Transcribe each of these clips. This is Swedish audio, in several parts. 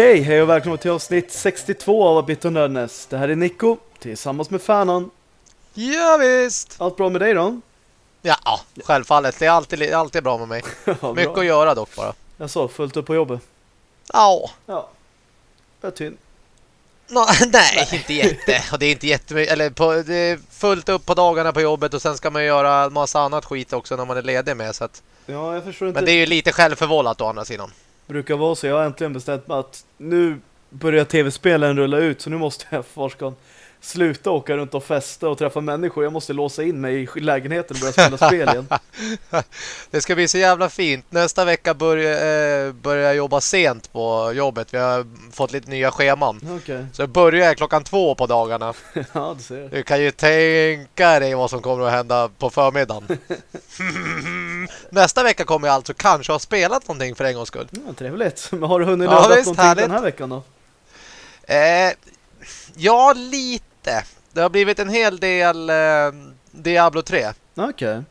Okej, hej och välkommen till avsnitt 62 av Bit och Nördnäs. Det här är Nico, tillsammans med Fanon. Ja, visst. Allt bra med dig då? Ja, självfallet. Det är alltid, alltid bra med mig. ja, Mycket att göra dock bara. Jag sa fullt upp på jobbet. Ja. Ja. Det är synd. No, nej, inte jätte. Och det är inte jättemycket. Eller på, det är fullt upp på dagarna på jobbet och sen ska man göra en massa annat skit också när man är ledig med. Så att, Ja, jag förstår inte. men det är ju lite självförvållat å andra sidan brukar vara så. Jag har äntligen bestämt mig att nu börjar tv-spelen rulla ut så nu måste jag forskan sluta åka runt och festa och träffa människor. Jag måste låsa in mig i lägenheten och börja spela spel igen. Det ska bli så jävla fint. Nästa vecka börjar eh, börjar jag jobba sent på jobbet. Vi har fått lite nya scheman. Okej. Så börjar jag klockan två på dagarna. ja, du ser. Du kan ju tänka dig vad som kommer att hända på förmiddagen. Nästa vecka kommer jag alltså kanske ha spelat någonting för en gångs skull. Ja, trevligt. Men har du hunnit Ja, ladda någonting härligt. den här veckan då? Eh, ja, lite. Det har blivit en hel del eh, Diablo 3. Okej.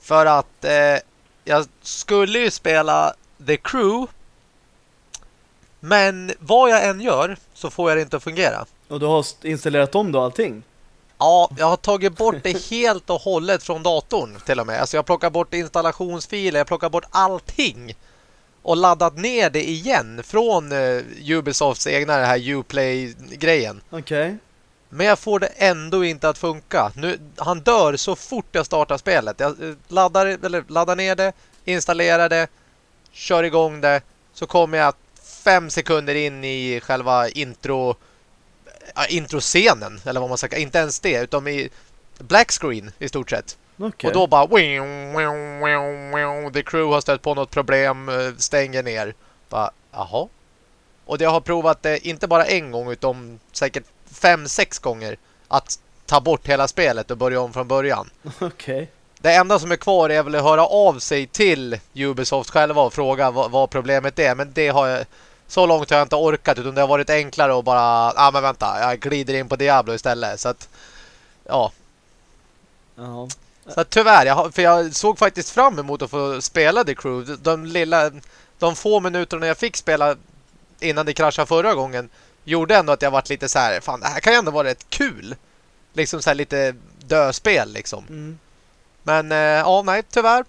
För att eh, jag skulle ju spela The Crew. Men vad jag än gör så får jag det inte att fungera. Och du har st- installerat om då allting? Ja, jag har tagit bort det helt och hållet från datorn till och med. Alltså jag plockar bort installationsfiler, jag plockar bort allting. Och laddat ner det igen från eh, Ubisofts egna det här Uplay-grejen. Okej. Men jag får det ändå inte att funka. Nu, han dör så fort jag startar spelet. Jag eh, laddar, eller laddar ner det, installerar det, kör igång det. Så kommer jag fem sekunder in i själva intro ja, introscenen, eller vad man ska Inte ens det, utan i black screen i stort sett. Okej. Och då bara The crew har stött på något problem, eh, stänger ner. Bara, jaha. Och jag har provat det inte bara en gång utan säkert fem, sex gånger att ta bort hela spelet och börja om från början. Okej. Det enda som är kvar är väl att höra av sig till Ubisoft själva och fråga vad, vad problemet är. Men det har jag... Så långt har jag inte orkat utan det har varit enklare att bara... Ja ah, men vänta, jag glider in på Diablo istället. Så att... Ja, Ja. Så att tyvärr, jag, för jag såg faktiskt fram emot att få spela The Crew. De, lilla, de få minuterna jag fick spela innan det kraschade förra gången gjorde ändå att jag varit lite så här, fan det här kan ju ändå vara rätt kul. Liksom så här lite döspel liksom. Mm. Men eh, ja, nej, tyvärr.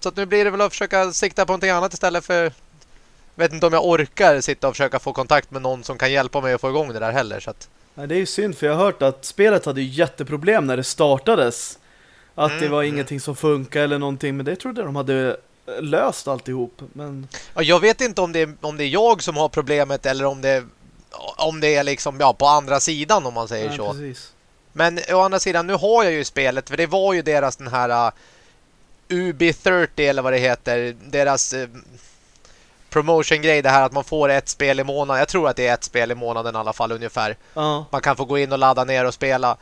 Så att nu blir det väl att försöka sikta på någonting annat istället för jag vet inte om jag orkar sitta och försöka få kontakt med någon som kan hjälpa mig att få igång det där heller. Så att, Nej, det är ju synd för jag har hört att spelet hade jätteproblem när det startades. Att det Mm, var mm. ingenting som funkar eller någonting. Men det trodde de hade eh, löst alltihop. Men Ja, jag vet inte om det, är, om det är jag som har problemet eller om det, om det är liksom ja, på andra sidan om man säger nej, så. precis. Men å andra sidan, nu har jag ju spelet för det var ju deras den här uh, UB30 eller vad det heter. Deras uh, promotion-grej, det här att man får ett spel i månaden. Jag tror att det är ett spel i månaden i alla fall ungefär. Ja, Man kan få gå in och ladda ner och spela.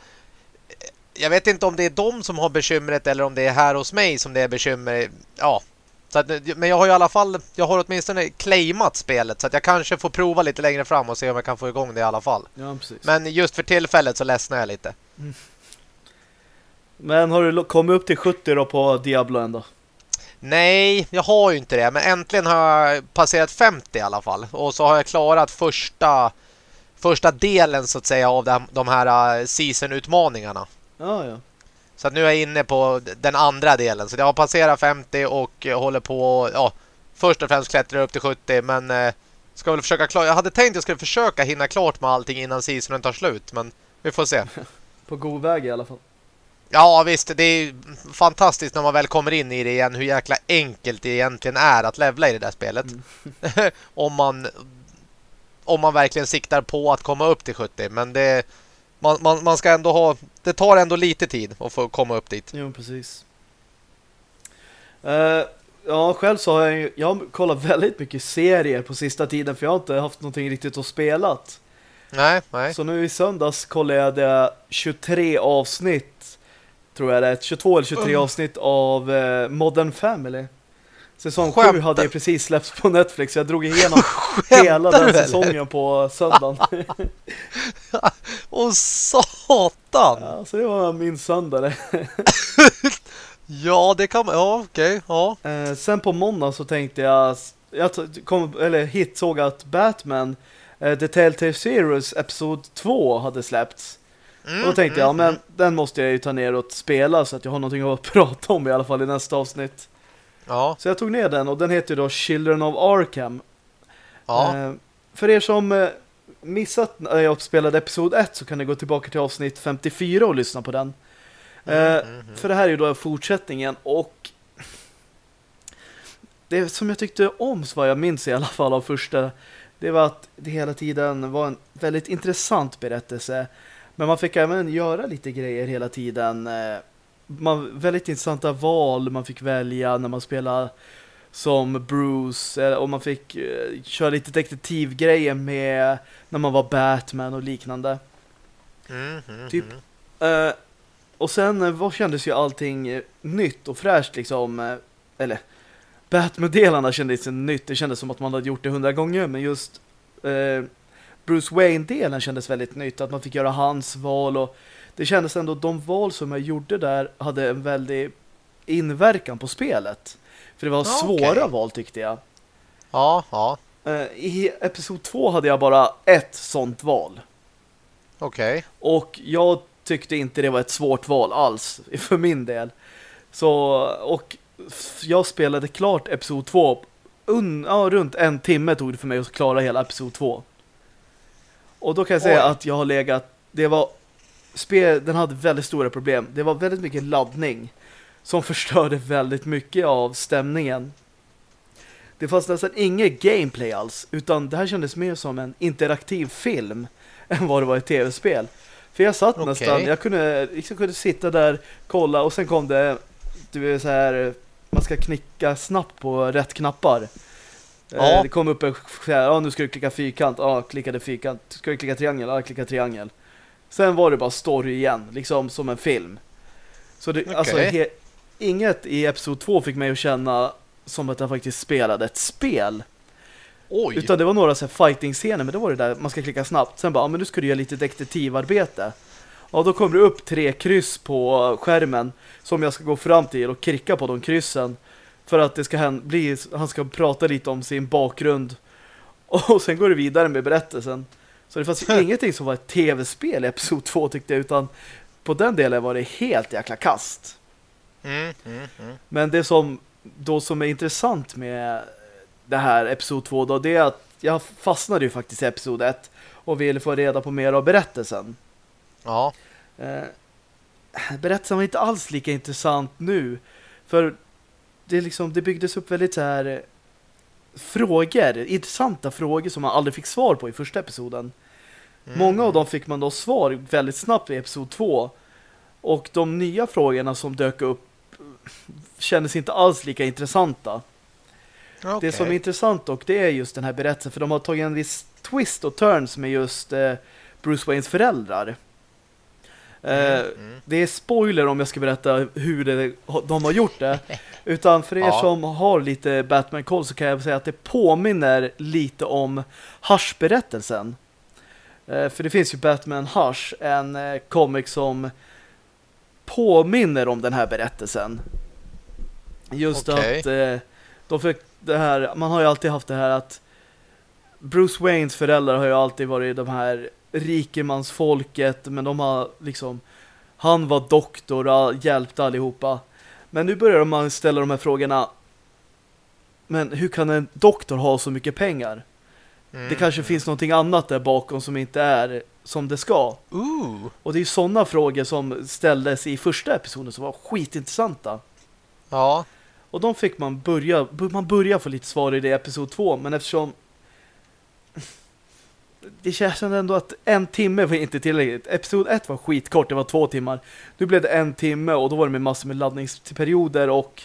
Jag vet inte om det är de som har bekymret eller om det är här hos mig som det är bekymmer. Ja. Så att, men jag har ju i alla fall, jag har åtminstone claimat spelet så att jag kanske får prova lite längre fram och se om jag kan få igång det i alla fall. ja precis. Men just för tillfället så ledsnar jag lite. Men har du kommit upp till 70 då på Diablo ändå? Nej, jag har ju inte det. Men äntligen har jag passerat 50 i alla fall. Och så har jag klarat första, första delen så att säga av de, här uh, season-utmaningarna. Ja, ja. Så nu är jag inne på den andra delen. Så jag har passerat 50 och håller på ja, först och främst klättra upp till 70. Men eh, ska väl försöka klara. Jag hade tänkt att jag skulle försöka hinna klart med allting innan seasonen tar slut. Men vi får se. På god väg i alla fall. Ja visst, det är fantastiskt när man väl kommer in i det igen hur jäkla enkelt det egentligen är att levla i det där spelet. om man om man verkligen siktar på att komma upp till 70. Men det man, man, man ska ändå ha det tar ändå lite tid att få komma upp dit. Jo, precis. Eh, ja, själv så har jag ju, jag har kollat väldigt mycket serier på sista tiden för jag har inte haft någonting riktigt att spela. Nej, nej. Så nu i söndags kollade jag det 23 avsnitt tror jag det är, 22 eller 23 Mm. avsnitt av eh, Modern Family. Säsong 7 Skämtar. hade jag precis släppts på Netflix. Jag drog igenom hela den eller? säsongen på söndagen. Åh satan! ja, så det var min söndag. Ja, det kan man. Ja, okej. Ja. Eh, sen på måndag så tänkte jag jag kom, eller hit såg att Batman uh, The Telltale Series Episod 2 hade släppts. Mm, och då tänkte mm, jag, men mm. den måste jag ju ta ner och spela så att jag har någonting att prata om i alla fall i nästa avsnitt. Ja. Så jag tog ner den och den heter då Children of Arkham. Ja. Uh, för er som uh, missat när jag spelade episod 1 så kan ni gå tillbaka till avsnitt 54 och lyssna på den. Mm, mm, för det här är ju då fortsättningen och det som jag tyckte om, vad jag minns i alla fall av första, det var att det hela tiden var en väldigt intressant berättelse. Men man fick även göra lite grejer hela tiden. Eh, man, väldigt intressanta val man fick välja när man spelade som Bruce eh, och man fick uh, köra lite detektivgrejer med när man var Batman och liknande. Mm, mm, typ. Uh, och sen vad kändes ju allting nytt och fräscht liksom eller Batman-delarna kändes nytt. Det kändes som att man hade gjort det hundra gånger. Men just eh, Bruce Wayne-delen kändes väldigt nytt. Att man fick göra hans val. Och det kändes ändå att de val som jag gjorde där hade en väldig inverkan på spelet. För det var ja, svåra okay. val tyckte jag. Ja, ja. Eh, I episod 2 hade jag bara ett sånt val. Okej. Okay. Och jag tyckte inte det var ett svårt val alls för min del. Så, och jag spelade klart episod 2 ja, runt en timme tog det för mig att klara hela episod 2. Och då kan jag säga Oj. att jag har legat det var spel, den hade väldigt stora problem. Det var väldigt mycket laddning som förstörde väldigt mycket av stämningen. Det fanns nästan inget gameplay alls utan det här kändes mer som en interaktiv film än vad det var ett tv-spel. För jag satt okay. nästan, jag kunde, jag kunde sitta där, kolla och sen kom det du vet så här man ska klicka snabbt på rätt knappar. Eh, ja. Det kom upp en ja nu ska du klicka fyrkant, ja klickade fyrkant. Ska du klicka triangel, ja klicka triangel. Sen var det bara story igen, liksom som en film. Så det, okay. alltså inget i episod 2 fick mig att känna som att jag faktiskt spelade ett spel. Oj. Utan det var några så fighting-scener, men det var det där man ska klicka snabbt. Sen bara, ja men nu ska du göra lite detektivarbete. Ja, då kommer det upp tre kryss på skärmen som jag ska gå fram till och klicka på de kryssen för att det ska bli, han ska prata lite om sin bakgrund och sen går det vidare med berättelsen. Så det fanns ju ingenting som var ett tv-spel i episod 2 tyckte jag utan på den delen var det helt jäkla kast. Mm, mm, mm. Men det som då som är intressant med det här episod 2 då det är att jag fastnade ju faktiskt i episod 1 och ville få reda på mer av berättelsen. Ja. Eh, berättelsen var inte alls lika intressant nu. För det, liksom, det byggdes upp väldigt så här frågor, intressanta frågor som man aldrig fick svar på i första episoden. Mm. Många av dem fick man då svar väldigt snabbt i episod två. Och de nya frågorna som dök upp kändes inte alls lika intressanta. Okay. Det som är intressant och det är just den här berättelsen för de har tagit en viss twist och turns med just eh, Bruce Waynes föräldrar. Mm, mm. Det är spoiler om jag ska berätta hur det, de har gjort det. Utan för er ja. som har lite Batman-koll så kan jag säga att det påminner lite om Hush-berättelsen. Eh, för det finns ju Batman Hush, en eh, comic som påminner om den här berättelsen. Just okay. att eh, de fick det här, man har ju alltid haft det här att Bruce Waynes föräldrar har ju alltid varit de här rikemansfolket men de har liksom han var doktor och hjälpte allihopa. Men nu börjar man ställa de här frågorna men hur kan en doktor ha så mycket pengar? Mm. Det kanske finns någonting annat där bakom som inte är som det ska. Ooh. Och det är sådana frågor som ställdes i första episoden som var skitintressanta. Ja. Och de fick man börja man börjar få lite svar i det episod två men eftersom det känns ändå att en timme var inte tillräckligt. Episod 1 var skitkort, det var två timmar. Nu blev det en timme och då var det med massor med laddningsperioder och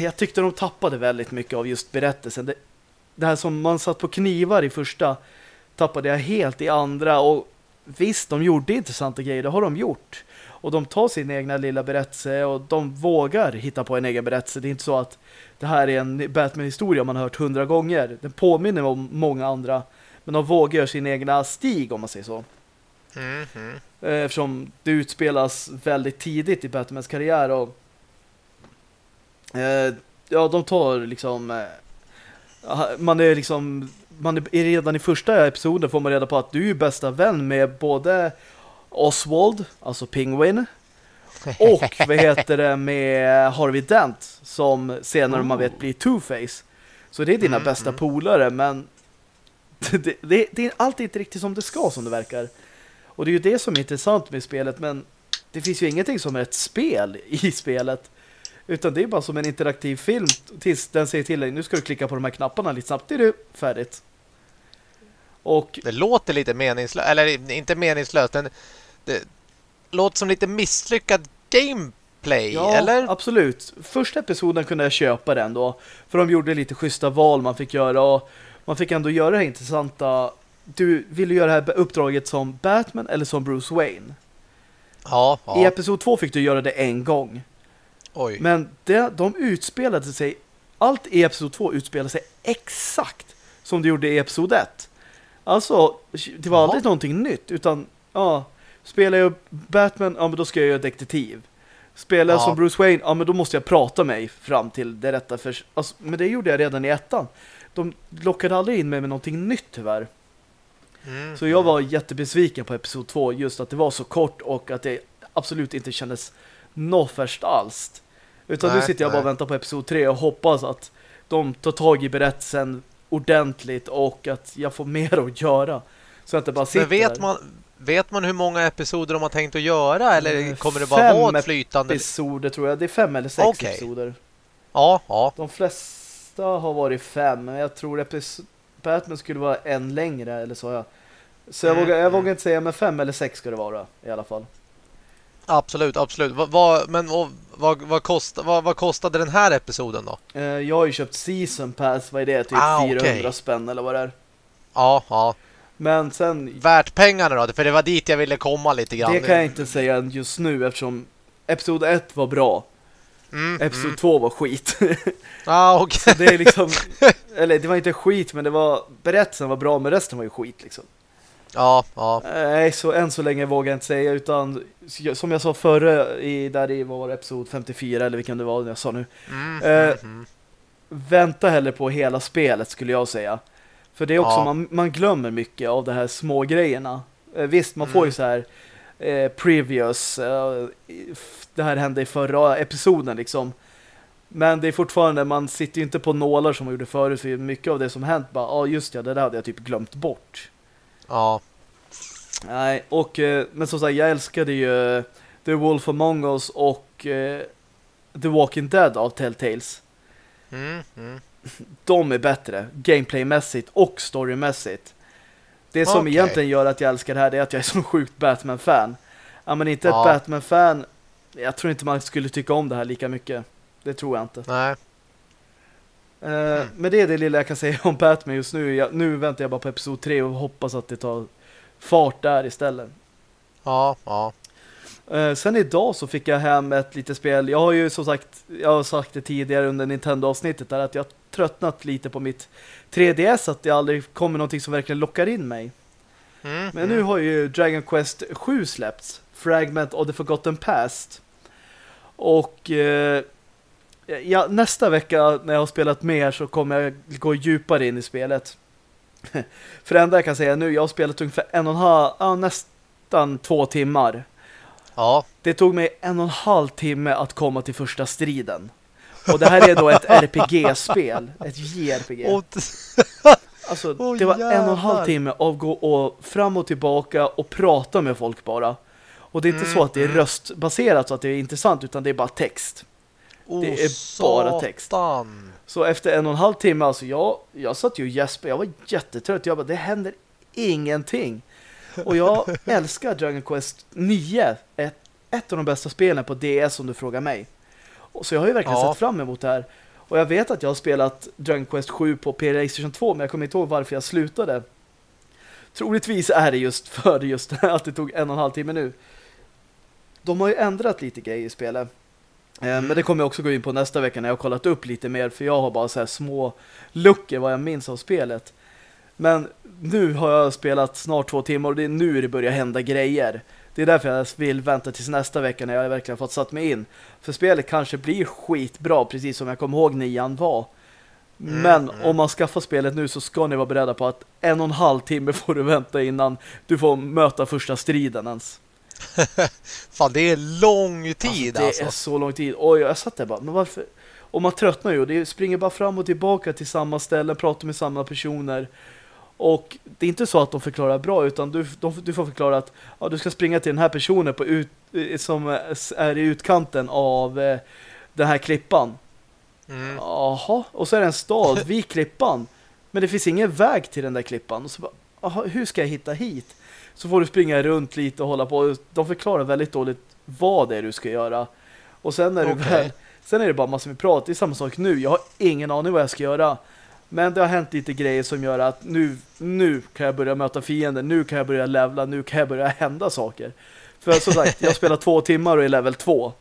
jag tyckte de tappade väldigt mycket av just berättelsen. Det, det här som man satt på knivar i första tappade jag helt i andra och visst, de gjorde intressanta grejer, det har de gjort. Och de tar sin egna lilla berättelse och de vågar hitta på en egen berättelse. Det är inte så att det här är en Batman-historia man har hört hundra gånger. Den påminner om många andra men de vågar sin egna stig om man säger så. Mm -hmm. Eftersom det utspelas väldigt tidigt i Batmans karriär och eh, ja, de tar liksom eh, man är liksom man är redan i första episoden får man reda på att du är bästa vän med både Oswald, alltså Penguin och vad heter det med Harvey Dent som senare oh. man vet blir Two-Face. Så det är dina mm, bästa mm. polare men det, det, det är alltid inte riktigt som det ska som det verkar. Och det är ju det som är intressant med spelet men det finns ju ingenting som är ett spel i spelet. Utan det är bara som en interaktiv film tills den säger till dig, nu ska du klicka på de här knapparna lite snabbt, är det färdigt. Och det låter lite meningslöst, eller inte meningslöst, men det låter som lite misslyckad gameplay, ja, eller? absolut. Första episoden kunde jag köpa den då, för de gjorde lite schyssta val man fick göra och man fick ändå göra det här intressanta. Du ville göra det här uppdraget som Batman eller som Bruce Wayne. Ja, ja. I episod 2 fick du göra det en gång. Oj. Men det, de utspelade sig allt i episod 2 utspelade sig exakt som det gjorde i episod 1. Alltså, det var Jaha. aldrig någonting nytt utan ja, spelar jag Batman, ja men då ska jag göra detektiv. Spelar jag ja. som Bruce Wayne, ja men då måste jag prata mig fram till det rätta för alltså, men det gjorde jag redan i ettan. De lockade aldrig in mig med någonting nytt tyvärr. Mm. Så jag var jättebesviken på episod 2 just att det var så kort och att det absolut inte kändes något först alls. Utan nej, nu sitter jag bara och väntar på episod 3 och hoppas att de tar tag i berättelsen ordentligt och att jag får mer att göra. Så att det bara sitter Men vet man, vet man hur många episoder de har tänkt att göra? Eller mm, kommer det bara vara ett flytande? episoder tror jag. Det är fem eller sex okay. episoder. Ja, ja. De flesta har varit fem. Men jag tror att Batman skulle vara en längre. Eller så jag. Så jag, mm. vågar, jag vågar inte säga, men fem eller sex ska det vara i alla fall. Absolut, absolut. Va, va, men vad, vad, kost, vad, vad, kostade den här episoden då? Eh, jag har ju köpt Season Pass, vad är det? Typ ah, 400 okay. spänn eller vad det är. Ja, ja. Men sen... Värt pengarna då? För det var dit jag ville komma lite grann. Det kan jag inte säga just nu eftersom episod 1 var bra. Mm, episod 2 mm. var skit. ah. Okay. det är liksom... Eller det var inte skit, men det var... Berättelsen var bra, men resten var ju skit liksom. Ja, ja. Nej, så än så länge vågar jag inte säga utan som jag sa förra i där i var episod 54 eller vilken det var jag sa nu. Mm, eh, mm, mm. Vänta heller på hela spelet skulle jag säga. För det är också, ja. man, man glömmer mycket av de här små grejerna. Eh, visst, man får ju mm. så här eh, previous eh, det här hände i förra episoden liksom. Men det är fortfarande, man sitter ju inte på nålar som man gjorde förut för mycket av det som hänt bara, ja ah, just ja, det där hade jag typ glömt bort. Ja. Nej, och eh, men som sagt, jag älskade ju eh, The Wolf Among Us och uh, The Walking Dead av Telltales. Mm, mm. De är bättre, gameplaymässigt och storymässigt. Det som okay. egentligen gör att jag älskar det här är att jag är så sjukt Batman-fan. Ja, men inte ja. ett Batman-fan, jag tror inte man skulle tycka om det här lika mycket. Det tror jag inte. Nej. Mm. Men det är det lilla jag kan säga om Batman just nu. Jag, nu väntar jag bara på episod 3 och hoppas att det tar fart där istället. Ja, ja. Uh, sen idag så fick jag hem ett litet spel. Jag har ju som sagt, jag har sagt det tidigare under Nintendo-avsnittet där att jag tröttnat lite på mitt 3DS att det aldrig kommer någonting som verkligen lockar in mig. Mm, Men nu mm. har ju Dragon Quest 7 släppts. Fragment of the Forgotten Past. Och uh, ja, nästa vecka när jag har spelat mer så kommer jag gå djupare in i spelet. För det enda jag kan säga nu, jag har spelat ungefär en och en halv, ja, nästan två timmar. Ja. Det tog mig en och en halv timme att komma till första striden. Och det här är då ett RPG-spel. Ett JRPG. Alltså, det var en och en halv timme av gå och fram och tillbaka och prata med folk bara. Och det är inte mm, så att det är mm. röstbaserat så att det är intressant utan det är bara text. Oh, det är bara text. Satan. Så efter en och en halv timme, alltså jag, jag satt ju gäspade. Jag var jättetrött. Jag bara, det händer ingenting. Och jag älskar Dragon Quest 9. Ett, ett av de bästa spelen på DS om du frågar mig. Och så jag har ju verkligen ja. sett fram emot det här. Och jag vet att jag har spelat Dragon Quest 7 på PlayStation 2 men jag kommer inte ihåg varför jag slutade. Troligtvis är det just för just att det tog en och en halv timme nu. De har ju ändrat lite grejer i spelet. Mm. Men det kommer jag också gå in på nästa vecka när jag har kollat upp lite mer för jag har bara så här små luckor vad jag minns av spelet. Men nu har jag spelat snart två timmar och det är nu det börjar hända grejer. Det är därför jag vill vänta tills nästa vecka när jag verkligen fått satt mig in. För spelet kanske blir skitbra precis som jag kommer ihåg nian var. Mm, Men mm. om man skaffar spelet nu så ska ni vara beredda på att en och en halv timme får du vänta innan du får möta första striden ens. Fan, det är lång tid alltså. Det alltså. är så lång tid. Och jag satt där bara, men varför? Och man tröttnar ju. Det springer bara fram och tillbaka till samma ställe, pratar med samma personer. Och det är inte så att de förklarar bra utan du, de, du får förklara att ja, du ska springa till den här personen på ut, som är i utkanten av eh, den här klippan. Mm. Och så är det en stad vid klippan. Men det finns ingen väg till den där klippan. Och så bara, aha, hur ska jag hitta hit? Så får du springa runt lite och hålla på. De förklarar väldigt dåligt vad det är du ska göra. Och sen är, okay. väl, sen är det bara massor med prat. Det är samma sak nu. Jag har ingen aning vad jag ska göra. Men det har hänt lite grejer som gör att nu, nu kan jag börja möta fiender. Nu kan jag börja levla. Nu kan jag börja hända saker. För som sagt, jag spelar två timmar och är level två.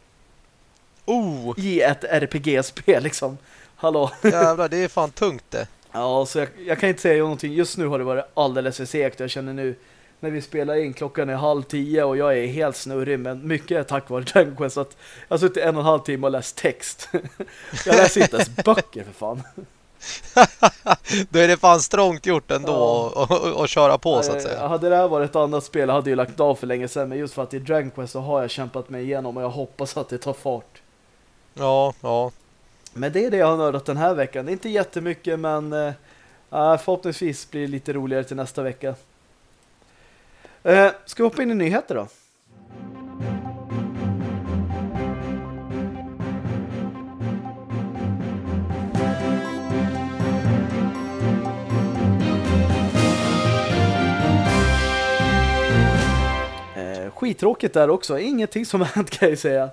Oh. I ett RPG-spel liksom. Hallå. Jävlar, det är fan tungt det. Ja, så jag, jag, kan inte säga någonting. Just nu har det varit alldeles för segt. Jag känner nu när vi spelar in, klockan är halv tio och jag är helt snurrig, men mycket är tack vare Dragon Quest att jag har suttit en och en halv timme och läst text. jag läser inte ens böcker för fan. Då är det fan strångt gjort ändå ja. och, och, och, köra på så att säga. Hade det här varit ett annat spel hade jag lagt av för länge sedan, men just för att i Dragon Quest så har jag kämpat mig igenom och jag hoppas att det tar fart. Ja, ja. Men det är det jag har nördat den här veckan. Det är inte jättemycket, men äh, förhoppningsvis blir det lite roligare till nästa vecka. Äh, ska vi hoppa in i nyheter då? Eh, skittråkigt där också. Ingenting som hänt kan jag säga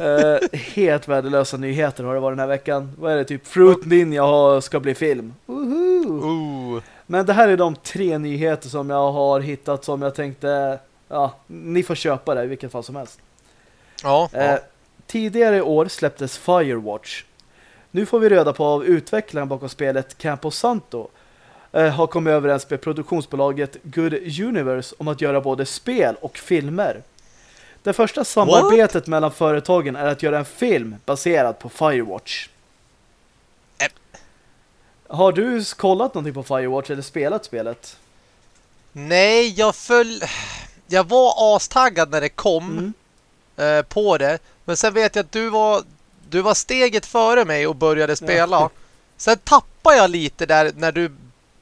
uh, helt värdelösa nyheter har det varit den här veckan. Vad är det? Typ Fruit Ninja ska bli film. Uh. Men det här är de tre nyheter som jag har hittat som jag tänkte, ja, ni får köpa det i vilket fall som helst. Ja, ja. Tidigare i år släpptes Firewatch. Nu får vi reda på av utvecklaren bakom spelet Campo Santo uh, har kommit överens med produktionsbolaget Good Universe om att göra både spel och filmer. Det första samarbetet What? mellan företagen är att göra en film baserad på Firewatch. Har du kollat någonting på Firewatch eller spelat spelet? Nej, jag föll... Jag var astaggad när det kom mm. eh, på det. Men sen vet jag att du var, du var steget före mig och började spela. Ja. Sen tappade jag lite där när du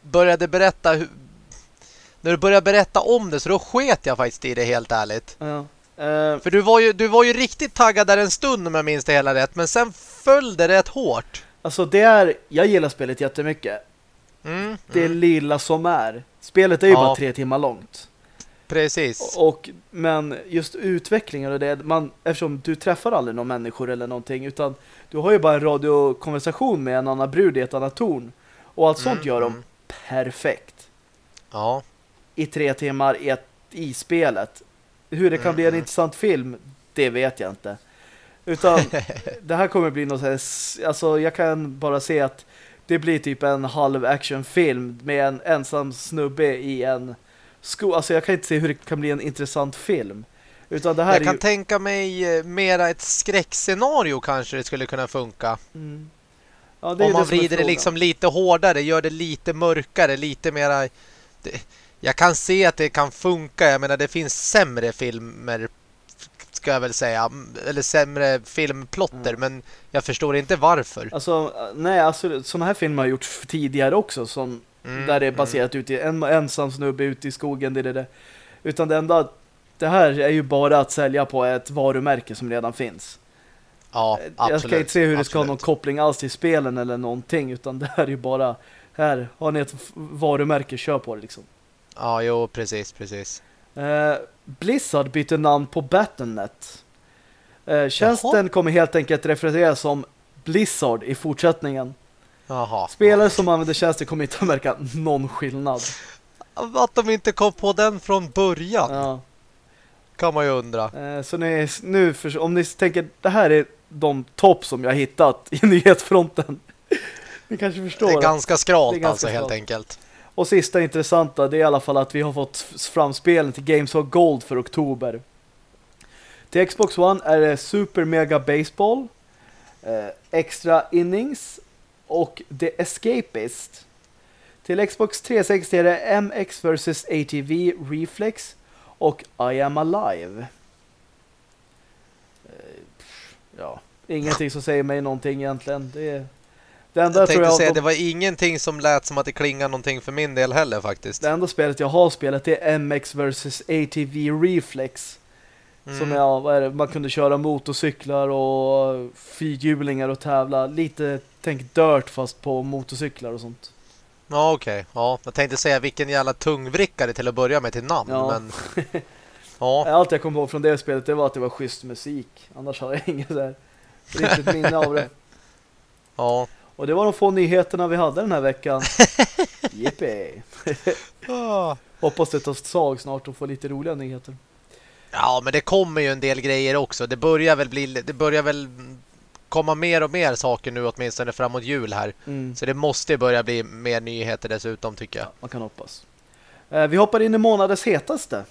började berätta hur, när du började berätta om det så då sket jag faktiskt i det helt ärligt. Ja. Uh, För du var, ju, du var ju riktigt taggad där en stund om jag minns det hela rätt. Men sen föll det rätt hårt. Alltså det är... Jag gillar spelet jättemycket. Mm, det mm. lilla som är. Spelet är ju ja. bara tre timmar långt. Precis. Och, men just utvecklingen och det, man, eftersom du träffar aldrig någon människor eller någonting utan du har ju bara en radiokonversation med en annan brud i ett annat torn. Och allt sånt mm, gör de mm. perfekt. Ja. I tre timmar i, ett, i spelet. Hur det kan bli en mm. intressant film, det vet jag inte. Utan det här kommer bli något här, alltså jag kan bara se att det blir typ en halv actionfilm med en ensam snubbe i en sko. Alltså jag kan inte se hur det kan bli en intressant film. Utan det här jag kan ju... tänka mig eh, mera ett skräckscenario kanske det skulle kunna funka. Mm. Ja, Om man vrider det liksom lite hårdare, gör det lite mörkare, lite mera... Det jag kan se att det kan funka. Jag menar, det finns sämre filmer ska jag väl säga. Eller sämre filmplotter. Mm. Men jag förstår inte varför. Alltså, nej, alltså sådana här filmer har gjorts tidigare också. Som, mm, där det är baserat mm. ut i en ensam snubbe ute i skogen. Det, det, det. Utan det enda, det här är ju bara att sälja på ett varumärke som redan finns. Ja, absolut. Jag ska inte se hur det ska ha någon koppling alls till spelen eller någonting. Utan det här är ju bara, här har ni ett varumärke, kör på det liksom. Ja, jo, precis, precis. Eh, Blizzard byter namn på Battle.net. Eh, tjänsten Jaha. kommer helt enkelt refereras som Blizzard i fortsättningen. Jaha. Spelare som använder tjänsten kommer inte att märka någon skillnad. Att de inte kom på den från början. Ja. Kan man ju undra. Eh, så ni, nu, för, om ni tänker, det här är de topp som jag hittat i nyhetsfronten. ni kanske förstår. Det är ganska skralt alltså helt enkelt. Och sista intressanta det är i alla fall att vi har fått fram spelen till Games of Gold för oktober. Till Xbox One är det Super Mega Baseball, eh, Extra Innings, och The Escapist. Till Xbox 360 är det MX vs ATV Reflex och I am alive. Eh, Ja, ingenting som säger mig någonting egentligen. Det, är, det enda Jag tänkte jag... säga, det var ingenting som lät som att det klingar någonting för min del heller faktiskt. Det enda spelet jag har spelat är MX vs ATV Reflex. Mm. Som det, man kunde köra motorcyklar och fyrhjulingar och tävla. Lite, tänk dirt fast på motorcyklar och sånt. Ja, okej. Ja, jag tänkte säga vilken jävla tungvrickare till att börja med till namn, Ja. men... Ja, Allt jag kom ihåg från det spelet det var att det var schysst musik. Annars hade jag inget där riktigt minne av det. ja. Och det var de få nyheterna vi hade den här veckan. Yippee! Hoppas det tar sag snart och får lite roliga nyheter. Ja, men det kommer ju en del grejer också. Det börjar väl bli... Det börjar väl komma mer och mer saker nu åtminstone framåt jul här. Mm. Så det måste börja bli mer nyheter dessutom tycker jag. Man kan hoppas. Eh, Vi hoppar in i månadens hetaste.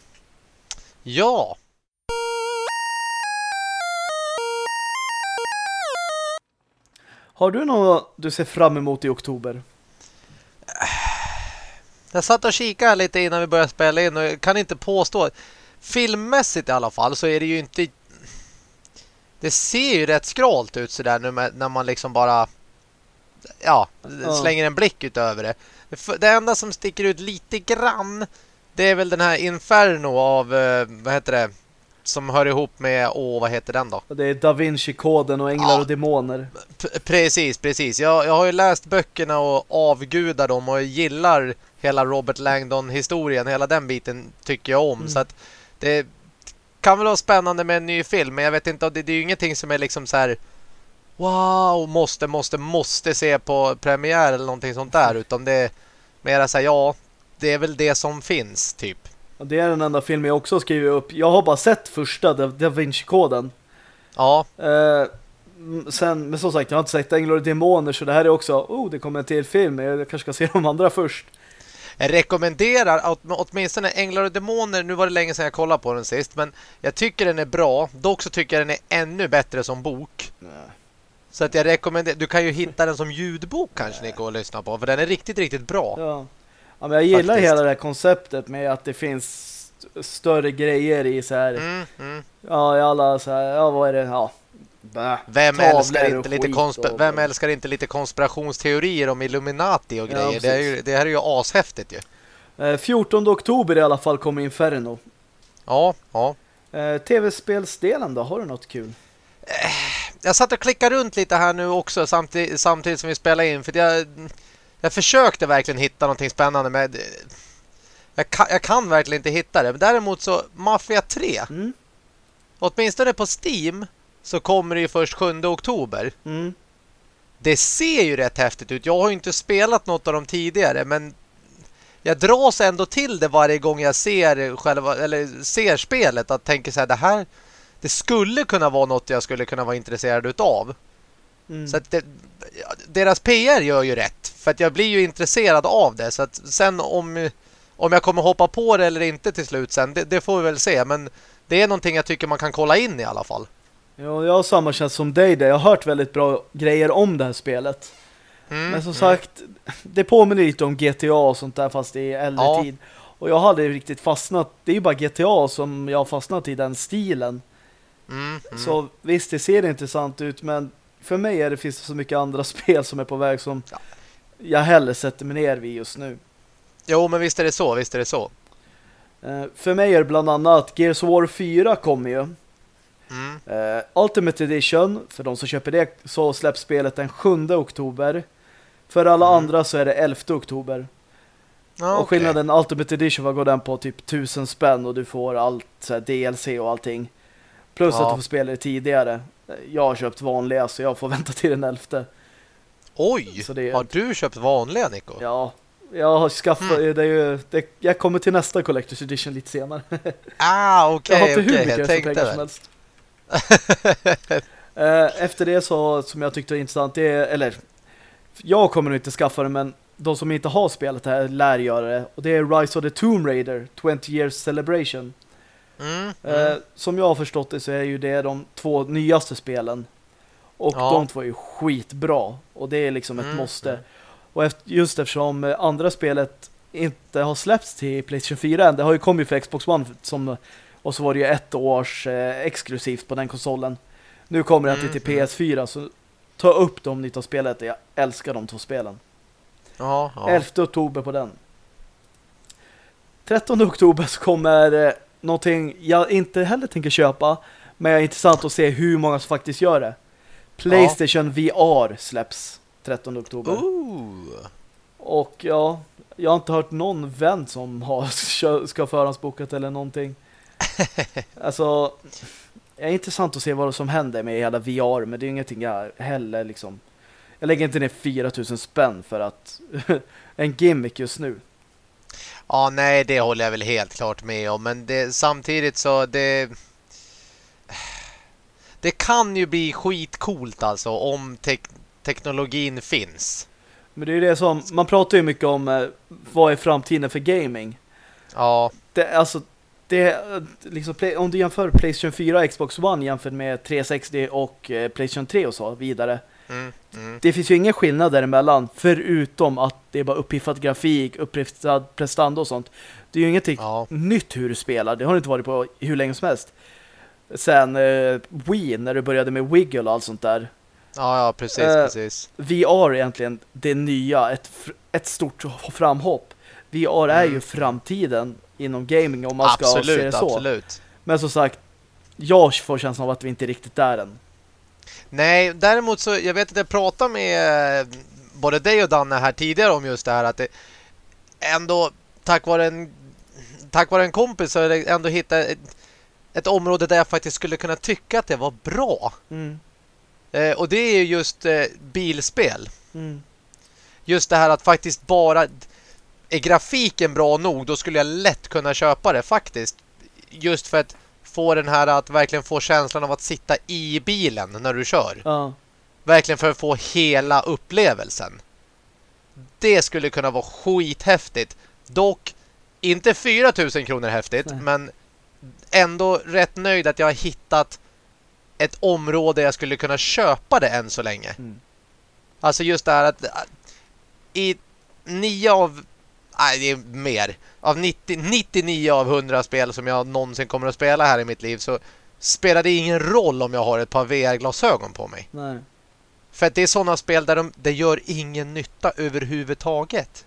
Ja! Har du något du ser fram emot i oktober? Jag satt och kikade lite innan vi började spela in och jag kan inte påstå filmmässigt i alla fall så är det ju inte det ser ju rätt skralt ut sådär nu när man liksom bara ja, slänger en blick utöver det. Det- Det enda som sticker ut lite grann det är väl den här Inferno av eh, vad heter det som hör ihop med åh vad heter den då? Det är Da Vinci-koden och Änglar Ja. och Demoner. Precis, precis. Jag, jag har ju läst böckerna och avgudar dem och gillar hela Robert Langdon-historien. Hela den biten tycker jag om. Mm. Så att det kan väl vara spännande med en ny film. Men jag vet inte, det, det är ju ingenting som är liksom så här Wow, måste, måste, måste se på premiär eller någonting sånt där. Utan det är mera så här, ja, det är väl det som finns, typ. Och det är den enda filmen jag också skriver upp. Jag har bara sett första Da, Vinci-koden. Ja, Eh, sen, men som sagt, jag har inte sett Änglar och Demoner så det här är också, oh, det kommer en till film. Jag kanske ska se de andra först. Jag rekommenderar att, åtminstone Änglar och Demoner, nu var det länge sedan jag kollade på den sist, men jag tycker den är bra. Dock så tycker jag den är ännu bättre som bok. Så att jag rekommenderar, du kan ju hitta den som ljudbok kanske Nico att lyssna på, för den är riktigt, riktigt bra. Ja. Ja men jag gillar Faktiskt. hela det här konceptet med att det finns st- större grejer i så här, Mm, mm. ja, i alla så här, ja, vad är det, ja. Bä. Vem, älskar inte lite konsp- och- vem älskar inte lite konspirationsteorier om Illuminati och Ja, grejer? det, är ju, det här är ju ashäftigt ju. Eh, 14 oktober i alla fall kommer Inferno. Ja, ja. Eh, Tv-spelsdelen då, har du något kul? jag satt och klickade runt lite här nu också samtidigt, samtidigt som vi spelar in för jag, jag försökte verkligen hitta någonting spännande med jag kan, jag kan verkligen inte hitta det. Men däremot så Mafia 3, Mm? åtminstone på Steam så kommer det ju först 7 oktober. Mm. Det ser ju rätt häftigt ut. Jag har ju inte spelat något av dem tidigare men jag dras ändå till det varje gång jag ser själva eller ser spelet att tänka så här det här det skulle kunna vara något jag skulle kunna vara intresserad utav. Mm. Så att det, deras PR gör ju rätt. För att jag blir ju intresserad av det. Så att sen om, om jag kommer hoppa på det eller inte till slut sen, det, det får vi väl se. Men det är någonting jag tycker man kan kolla in i alla fall. Ja, jag har samma känsla som dig där. Jag har hört väldigt bra grejer om det här spelet. Mm, Men som mm. sagt, det påminner lite om GTA och sånt där fast i äldre Ja. tid. Och jag hade riktigt fastnat, det är ju bara GTA som jag har fastnat i den stilen. Mm, mm. Så visst, det ser intressant ut men för mig är det, finns så mycket andra spel som är på väg som Ja. jag hellre sätter mig ner vid just nu. Jo, men visst är det så, visst är det så. Eh, för mig är det bland annat Gears of War 4 kommer ju. Mm. Eh, Ultimate Edition, för de som köper det så släpps spelet den 7 oktober. För alla Mm. andra så är det 11 oktober. Ja, och okej. skillnaden Ultimate Edition var går den på typ 1000 spänn och du får allt så här, DLC och allting. Plus Ja. att du får spela det tidigare. Jag har köpt vanliga så jag får vänta till den 11. Oj, är- har du köpt vanliga Nico? Ja, jag har skaffat, Mm. det är ju, det, jag kommer till nästa Collector's Edition lite senare. Ah, okej, inte okej. hur mycket Jag för tänkte pengar som väl. helst. Eh, Efter det så, som jag tyckte var intressant, det är, eller jag kommer nog inte skaffa det, men de som inte har spelat det här lär göra det. Och det är Rise of the Tomb Raider 20 Years Celebration. Mm, Eh, som jag har förstått det så är ju det de två nyaste spelen. Och Ja. de två är ju skitbra. Och det är liksom ett Mm, måste. Och efter, just eftersom eh, andra spelet inte har släppts till Playstation 4 än. Det har ju kommit för Xbox One som, och så var det ju ett års eh, exklusivt på den konsolen. Nu kommer det Mm, till mm. PS4 så ta upp dem ni tar spelet. Jag älskar de två spelen. Ja, ja. 11 oktober på den. 13 oktober så kommer eh, någonting jag inte heller tänker köpa men det är intressant att se hur många som faktiskt gör det. Playstation VR släpps 13 oktober. Ooh. Och ja, jag har inte hört någon vän som har, ska förhandsbokat eller någonting. alltså, det är intressant att se vad som händer med hela VR, men det är ingenting jag heller liksom... Jag lägger inte ner 4000 spänn för att en gimmick just nu. Ja, nej, det håller jag väl helt klart med om. Men det, samtidigt så det... Det kan ju bli skitcoolt alltså om tek- teknologin finns. Men det är ju det som, man pratar ju mycket om eh, vad är framtiden för gaming. Ja, Det, alltså, det, eh, liksom, om du jämför Playstation 4 och Xbox One jämfört med 360 och eh, Playstation 3 och så vidare. Mm, mm. Det finns ju ingen skillnad däremellan förutom att det är bara uppiffad grafik, uppiffad prestanda och sånt. Det är ju ingenting ja, nytt hur du spelar. Det har det inte varit på hur länge som helst. Sen eh, Wii, när du började med Wiggle och allt sånt där. ja, ja precis, Eh, precis. VR är egentligen det nya, ett, ett stort framhopp. VR är Mm. ju framtiden inom gaming om man ska se det Absolut, så. absolut. Men som sagt, jag får känslan av att vi inte är riktigt där än. Nej, däremot så, jag vet att jag pratade med eh, både dig och Danne här tidigare om just det här att det ändå tack vare en tack vare en kompis så har jag ändå hittat ett, ett område där jag faktiskt skulle kunna tycka att det var bra. Mm. Eh, och det är ju just eh, bilspel. Mm. Just det här att faktiskt bara är grafiken bra nog, då skulle jag lätt kunna köpa det faktiskt. Just för att få den här att verkligen få känslan av att sitta i bilen när du kör. Ja. Verkligen för att få hela upplevelsen. Det skulle kunna vara skithäftigt. Dock inte 4000 kronor häftigt, Nej. men ändå rätt nöjd att jag har hittat ett område jag skulle kunna köpa det än så länge. Mm. Alltså just det här att i 9 av nej det är mer av 90, 99 av 100 spel som jag någonsin kommer att spela här i mitt liv så spelar det ingen roll om jag har ett par VR-glasögon på mig. Nej. För att det är sådana spel där de, det gör ingen nytta överhuvudtaget.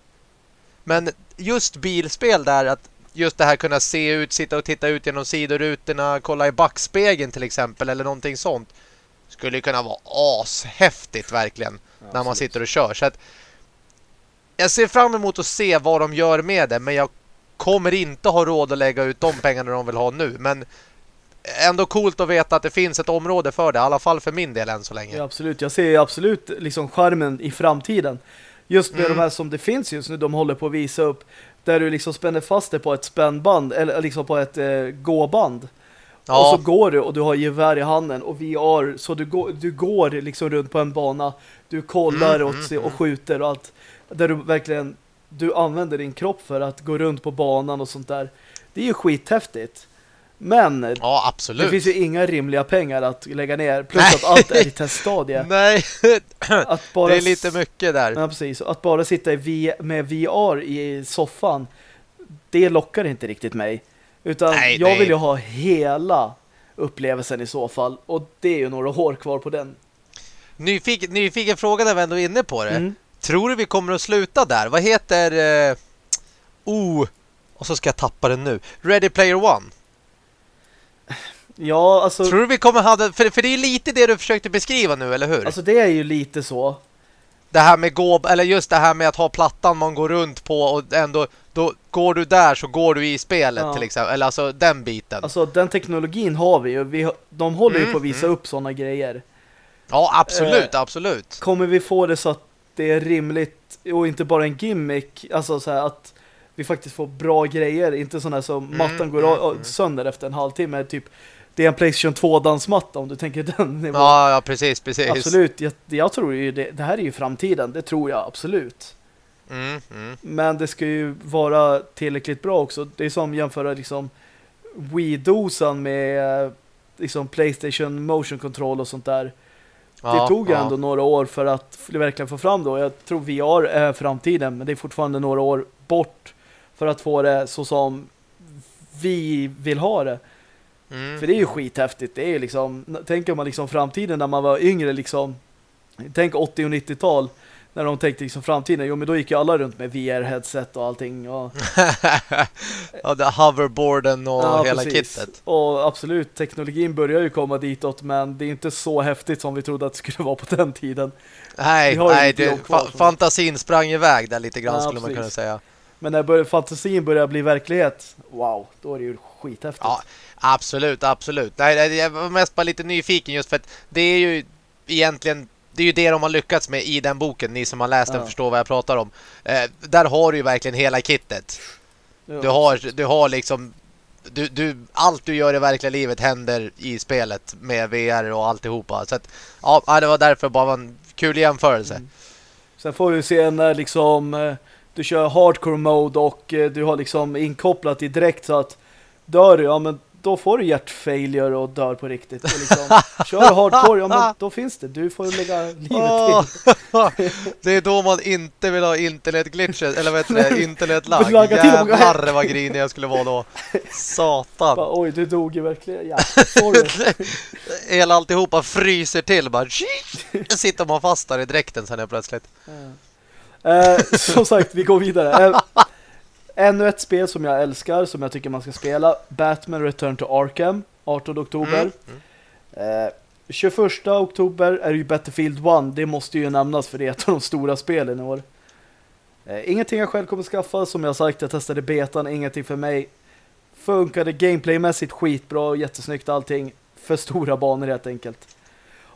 Men just bilspel där att just det här kunna se ut, sitta och titta ut genom sidorutorna, kolla i backspegeln till exempel eller någonting sånt skulle ju kunna vara ashäftigt verkligen när man absolut. sitter och kör. Så att jag ser fram emot att se vad de gör med det men jag kommer inte ha råd att lägga ut de pengarna de vill ha nu. Men ändå coolt att veta att det finns ett område för det, i alla fall för min del än så länge. Ja, absolut. Jag ser absolut liksom charmen i framtiden. Just med Mm. de här som det finns just nu, de håller på att visa upp. Där du liksom spänner fast det på ett spännband, eller liksom på ett eh, gåband. Ja. Och så går du och du har gevär i handen och VR, så du går, du går liksom runt på en bana. Du kollar Mm, och, mm, och mm. skjuter och allt. Där du verkligen, du använder din kropp för att gå runt på banan och sånt där. Det är ju skithäftigt. Men Ja, det absolut. finns ju inga rimliga pengar att lägga ner. Plus Nej. att allt är i teststadie. Nej, Att bara det är lite mycket där. Ja, precis. Att bara sitta i med VR i soffan, det lockar inte riktigt mig. Utan Nej, jag nej. vill ju ha hela upplevelsen i så fall. Och det är ju några år kvar på den. Nyfiken, nyfiken fråga när vi ändå är inne på det. Mm. Tror du vi kommer att sluta där? Vad heter... Eh, oh, och så ska jag tappa den nu. Ready Player One. Ja, alltså, Tror du vi kommer ha det? För, för det är lite det du försökte beskriva nu, eller hur? alltså det är ju lite så. det här med gå, eller just det här med att ha plattan man går runt på och ändå då går du där så går du i spelet Ja. till exempel. Eller alltså den biten. Alltså den teknologin har vi ju. Vi, de håller ju Mm, på att visa mm. upp sådana grejer. ja, absolut, eh, absolut. Kommer vi få det så att det är rimligt och inte bara en gimmick, alltså så här att vi faktiskt får bra grejer, inte sådana som Mm, mattan går mm, mm. sönder efter en halvtimme, typ det är en Playstation 2 dansmatta om du tänker den nivån. Ja, ja, precis, precis. Absolut, jag, jag tror ju det, det här är ju framtiden, det tror jag absolut. Mm, mm. Men det ska ju vara tillräckligt bra också. Det är som jämföra liksom Wii-dosan med eh, liksom Playstation Motion Control och sånt där. Det tog ju ändå några år för att verkligen få fram det. Jag tror VR är framtiden, men det är fortfarande några år bort för att få det så som vi vill ha det. Mm. För det är ju skithäftigt. Det är ju liksom, tänker man liksom framtiden när man var yngre liksom, tänk 80- och 90-tal när de tänkte liksom framtiden, jo men då gick ju alla runt med VR-headset och allting. Och... ja, det hoverboarden och ja, hela precis. kittet. Och absolut, teknologin börjar ju komma ditåt, men det är inte så häftigt som vi trodde att det skulle vara på den tiden. Nej, nej det, fa fantasin sprang iväg där lite grann ja, skulle precis. man kunna säga. Men när bör, fantasin börjar bli verklighet, wow, då är det ju skithäftigt. Ja, absolut, absolut. Nej, jag var mest bara lite nyfiken just för att det är ju egentligen det är ju det de har lyckats med i den boken. Ni som har läst den förstår vad jag pratar om. Eh, där har du ju verkligen hela kittet. Du har, du har liksom du, du, allt du gör i verkliga livet händer i spelet med VR och alltihopa. Så att, ja, det var därför bara en kul jämförelse. Mm. Sen får vi se när liksom eh, du kör hardcore mode och eh, du har liksom inkopplat i direkt så att dör du, ja men då får du hjärtfailure och dör på riktigt. Och liksom, kör hardcore, ja men då finns det. Du får lägga livet till. det är då man inte vill ha internetglitches, eller vad heter det, internetlag. Jävlar vad grinig jag skulle vara då. Satan. Bara, Oj, du dog ju verkligen. Ja. Hela alltihopa fryser till. Bara, sitter man fast där i dräkten sen plötsligt. Eh, som sagt, vi går vidare. Eh, Ännu ett spel som jag älskar, som jag tycker man ska spela. Batman Return to Arkham, 18 oktober. Mm. Mm. Eh, 21 oktober är ju Battlefield 1. Det måste ju nämnas för det är ett av de stora spelen i år. Eh, ingenting jag själv kommer skaffa. Som jag sagt, jag testade betan. Ingenting för mig. Funkade gameplaymässigt skitbra. Jättesnyggt allting. För stora banor helt enkelt.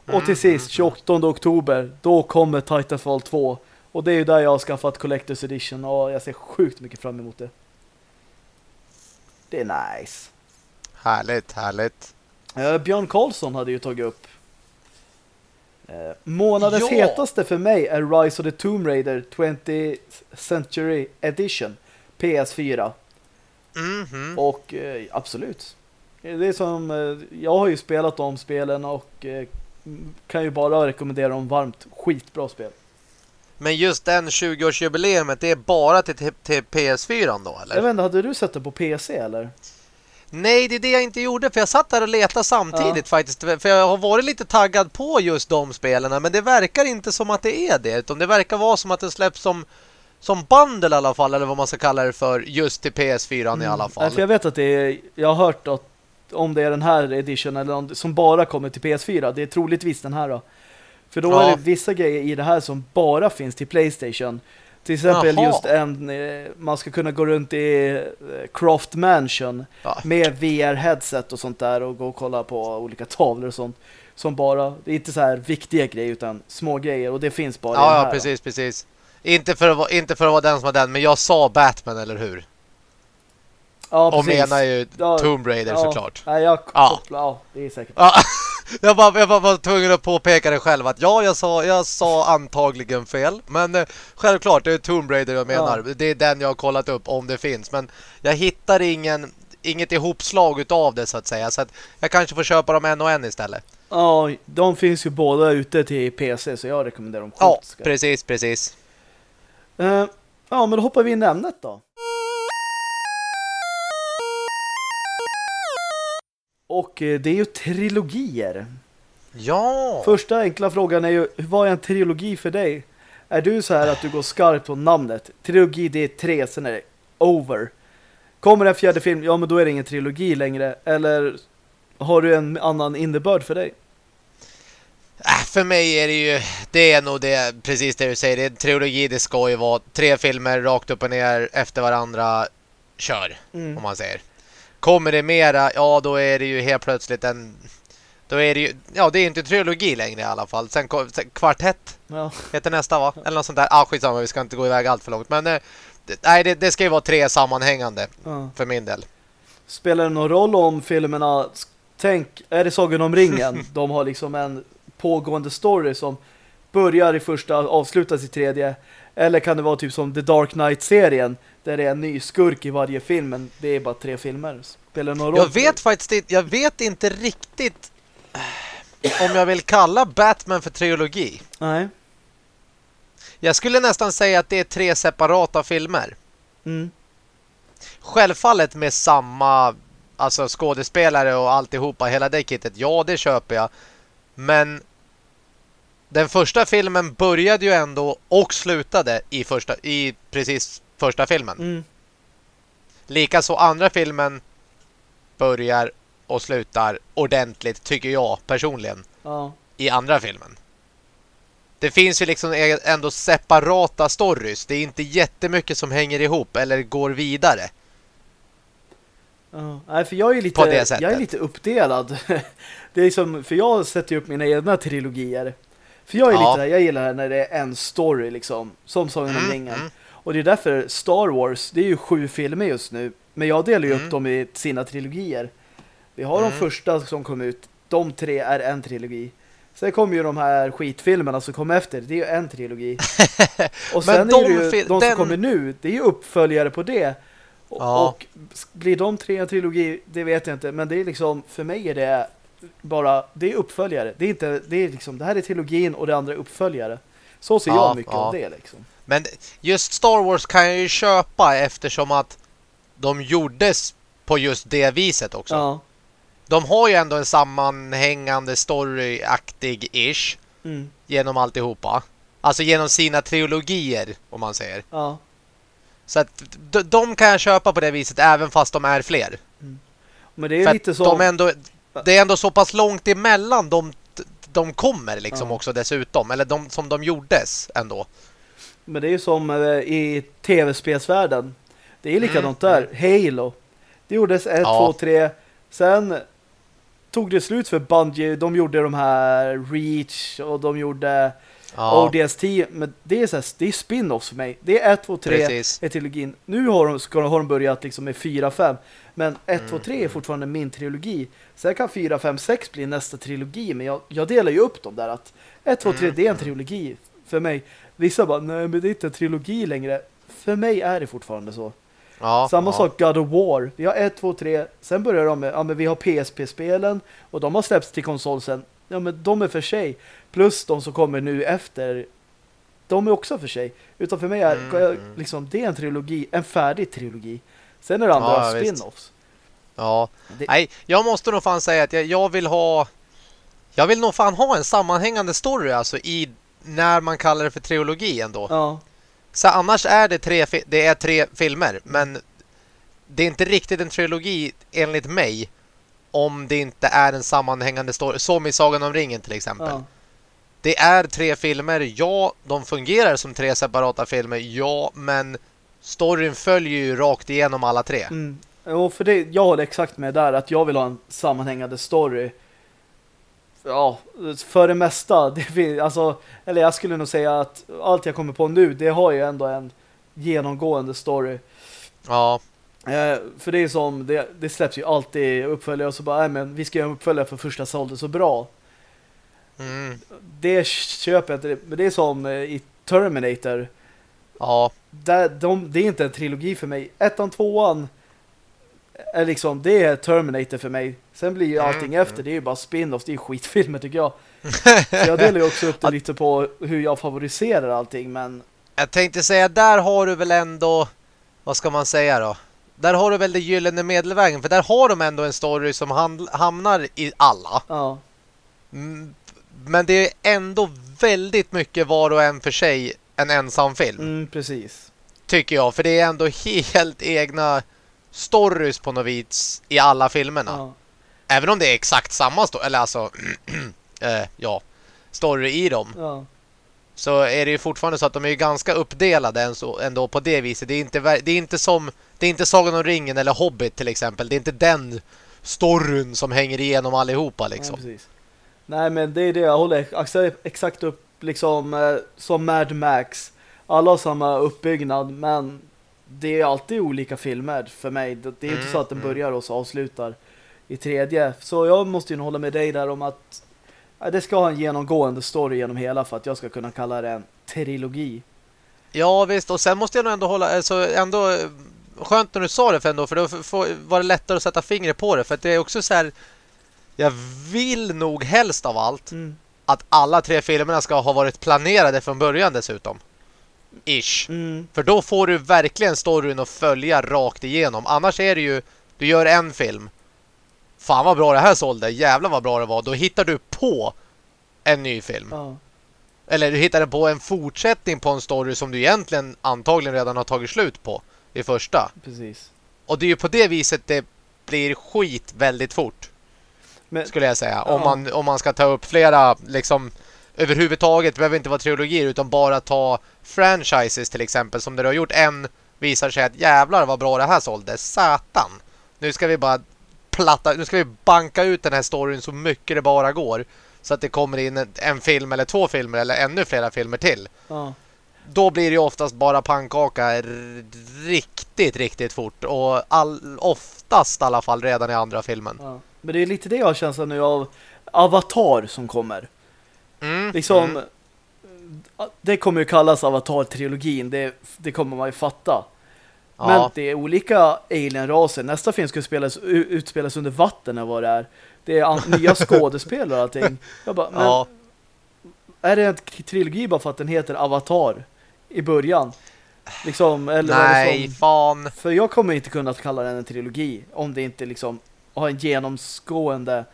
Och till mm, sist, 28 mm, mm. oktober, då kommer Titanfall 2. Och det är ju där jag har skaffat Collector's Edition och jag ser sjukt mycket fram emot det. Det är nice. Härligt, härligt. Uh, Björn Karlsson hade ju tagit upp uh, månadens ja. hetaste för mig är Rise of the Tomb Raider 20th Century Edition PS4. Mm -hmm. Och uh, absolut. Det är som jag har ju spelat de spelen och kan ju bara rekommendera dem varmt. Skitbra spel. Men just den 20-årsjubileumet, det är bara till, till, till PS4 då, eller? Jag vet inte, hade du sett det på PC, eller? Nej, det är det jag inte gjorde För jag satt där och letade samtidigt ja. faktiskt För jag har varit lite taggad på just de spelen Men det verkar inte som att det är det Utan det verkar vara som att det släpps som Som bundle i alla fall Eller vad man ska kalla det för Just till PS4 mm. i alla fall för Jag vet att det är Jag har hört att Om det är den här edition Eller om, som bara kommer till PS4 Det är troligtvis den här då för då ja. är det vissa grejer i det här som bara finns till Playstation. Till exempel Jaha. just en, eh, man ska kunna gå runt i eh, Croft Mansion ja. med VR-headset och sånt där och gå och kolla på olika tavlor och sånt. Som bara, det är inte så här viktiga grejer utan små grejer och det finns bara ja, Ja, precis, precis. Inte för, att vara, inte för att vara den som var den, men jag sa Batman, eller hur? Ja, precis. Och menar ju ja, Tomb Raider ja, såklart. Ja, jag kopplar, ja. det är säkert. jag, bara, jag var tvungen att påpeka det själv att ja, jag sa, jag sa antagligen fel. Men eh, självklart, det är Tomb Raider jag menar. Ja. Det är den jag har kollat upp om det finns. Men jag hittar ingen, inget ihopslag utav det så att säga. Så att jag kanske får köpa dem en och en istället. Ja, de finns ju båda ute till PC så jag rekommenderar dem. Ja, precis, precis. Uh, ja, men då hoppar vi in i ämnet då. Och eh, det är ju trilogier. Ja! Första enkla frågan är ju, vad är en trilogi för dig? Är du så här att du går skarpt på namnet? Trilogi, det är tre, sen är det over. Kommer en fjärde film, ja men då är det ingen trilogi längre. Eller har du en annan innebörd för dig? Äh, för mig är det ju, det är nog det, precis det du säger. Det är en trilogi, det ska ju vara tre filmer rakt upp och ner efter varandra. Kör, mm. om man säger. Kommer det mera, ja då är det ju helt plötsligt en... Då är det ju, ja det är inte trilogi längre i alla fall. Sen, sen kvartett ja. heter nästa va? Eller något sånt där. Ah, skitsamma, vi ska inte gå iväg allt för långt. Men eh, nej, det, det ska ju vara tre sammanhängande ja. för min del. Spelar det någon roll om filmerna, tänk, är det Sagan om ringen? De har liksom en pågående story som börjar i första, avslutas i tredje. Eller kan det vara typ som The Dark Knight-serien där det är en ny skurk i varje film men det är bara tre filmer. Spelar någon roll? Jag vet faktiskt inte, jag vet inte riktigt om jag vill kalla Batman för trilogi. Nej. Jag skulle nästan säga att det är tre separata filmer. Mm. Självfallet med samma alltså skådespelare och alltihopa, hela det kittet. Ja, det köper jag. Men den första filmen började ju ändå och slutade i, första, i precis första filmen. Mm. Likaså andra filmen börjar och slutar ordentligt, tycker jag personligen, Ja. i andra filmen. Det finns ju liksom ändå separata stories. Det är inte jättemycket som hänger ihop eller går vidare. Ja. Nej, för jag är lite, jag är lite uppdelad. det är liksom, för jag sätter ju upp mina egna trilogier. För jag är Ja. lite där, jag gillar när det är en story liksom, som Sagan om Mm, ringen. mm. Och det är därför Star Wars, det är ju sju filmer just nu. Men jag delar ju Mm. upp dem i sina trilogier. Vi har de Mm. första som kom ut, de tre är en trilogi. Sen kommer ju de här skitfilmerna som kom efter, det är ju en trilogi. Och Men sen de är det ju de den- som kommer nu, det är ju uppföljare på det. Och, Ja. och blir de tre en trilogi, det vet jag inte. Men det är liksom, för mig är det bara, det är uppföljare. Det är inte, det är liksom, det här är trilogin och det andra är uppföljare. Så ser Ja, jag mycket ja. av det liksom. Men just Star Wars kan jag ju köpa eftersom att de gjordes på just det viset också. Ja. De har ju ändå en sammanhängande story-aktig-ish Mm. genom alltihopa. Alltså genom sina trilogier, om man säger. Ja. Så att de, de kan jag köpa på det viset även fast de är fler. Men det är För lite så. de ändå, det är ändå så pass långt emellan de, de kommer liksom Ja. också dessutom. Eller de som de gjordes ändå. Men det är ju som eh, i tv-spelsvärlden. Det är likadant där. Halo. Det gjordes 1, Mm. Ja. 2, 3. Sen tog det slut för Bungie. De gjorde de här Reach och de gjorde Ja, ODST. Men det är, så här, det är spin-offs för mig. Det är 1, 2, 3 precis. är trilogin. Nu har de, ska har de börjat liksom med 4, 5. Men 1, 2, 3 Mm. är fortfarande min trilogi. Sen kan 4, 5, 6 bli nästa trilogi. Men jag, jag delar ju upp dem där att 1, 2, 3 Mm. det är en trilogi för mig. Vissa bara, nej men det är inte en trilogi längre. För mig är det fortfarande så. Ja, Samma ja. sak God of War. Vi har 1, 2, 3. Sen börjar de med, ja men vi har PSP-spelen. Och de har släppts till konsol sen. Ja men de är för sig. Plus de som kommer nu efter. De är också för sig. Utan för mig är Mm, jag- mm. liksom, det är en trilogi. En färdig trilogi. Sen är det andra Ja, spin-offs. Ja, Det- nej, jag måste nog fan säga att jag, jag vill ha Jag vill nog fan ha en sammanhängande story alltså i när man kallar det för trilogi ändå. Ja. Så annars är det tre, det är tre filmer, men det är inte riktigt en trilogi enligt mig om det inte är en sammanhängande story, som i Sagan om ringen till exempel. ja. Det är tre filmer, ja, de fungerar som tre separata filmer, ja, men storyn följer ju rakt igenom alla tre. Mm. Och för det, jag håller exakt med där att jag vill ha en sammanhängande story. Ja, för det mesta. Det fin- alltså, eller jag skulle nog säga att allt jag kommer på nu, det har ju ändå en genomgående story. Ja, Eh, för det är som, det, det släpps ju alltid uppföljare och så bara, nej men vi ska göra en uppföljare för första sålde så bra. mm, Det köper jag inte, men det är som eh, i Terminator. ja, Där, de, det är inte en trilogi för mig. Ettan, tvåan är liksom, det är Terminator för mig. Sen blir ju allting Mm, efter, det är ju bara spin-offs, det är skitfilmer tycker jag. Så jag delar ju också upp det lite på hur jag favoriserar allting, men Jag tänkte säga, där har du väl ändå, vad ska man säga då? Där har du väl det gyllene medelvägen, för där har de ändå en story som hamnar i alla. ja. Men det är ändå väldigt mycket var och en för sig en ensam film, Mm, precis. tycker jag. För det är ändå helt egna stories på något vis i alla filmerna. Ja. Även om det är exakt samma story, eller alltså, eh, ja, story i dem. Ja. så är det ju fortfarande så att de är ju ganska uppdelade ändå på det viset. Det är inte, det är inte som det är inte Sagan om ringen eller Hobbit till exempel. Det är inte den storyn som hänger igenom allihopa Nej, liksom. precis. Nej, men det är det jag håller ex- exakt upp liksom eh, som Mad Max. Alla har samma uppbyggnad, men det är alltid olika filmer för mig. Det är inte Mm, så att den mm. börjar och så avslutar i tredje. Så jag måste ju hålla med dig där om att ja, det ska ha en genomgående story genom hela för att jag ska kunna kalla det en trilogi. Ja visst, och sen måste jag nog ändå hålla, alltså ändå eh, skönt när du sa det för ändå, för då var det lättare att sätta fingret på det. För att det är också så här, jag vill nog helst av allt Mm. att alla tre filmerna ska ha varit planerade från början dessutom. Ish. Mm. För då får du verkligen storyn att följa rakt igenom. Annars är det ju, du gör en film. Fan vad bra det här sålde. Jävlar vad bra det var. Då hittar du på en ny film. Ja. Eller du hittar på en fortsättning på en story som du egentligen antagligen redan har tagit slut på i första. Precis. Och det är ju på det viset det blir skit väldigt fort. Men, Skulle jag säga. Om, Ja. man, om man ska ta upp flera liksom överhuvudtaget. Det behöver inte vara trilogier utan bara ta franchises till exempel. Som det du har gjort en visar sig att jävlar vad bra det här sålde. Satan. Nu ska vi bara platta. Nu ska vi banka ut den här storyn så mycket det bara går. Så att det kommer in en, en film eller två filmer eller ännu flera filmer till. ja. Då blir det ju oftast bara pannkaka riktigt, riktigt fort. Och all, oftast i alla fall redan i andra filmen. Ja. Men det är lite det jag har känslan nu av Avatar som kommer. Mm, Liksom, mm. det kommer ju kallas Avatar-trilogin, det, det kommer man ju fatta. Men Ja. det är olika alien-raser. Nästa film ska spelas, utspelas under vatten eller vad det är. Det är nya skådespelare och allting. Jag bara, men ja. är det en trilogi bara för att den heter Avatar i början? Liksom, eller Nej, som- fan. För jag kommer inte kunna kalla den en trilogi om det inte liksom har en genomskående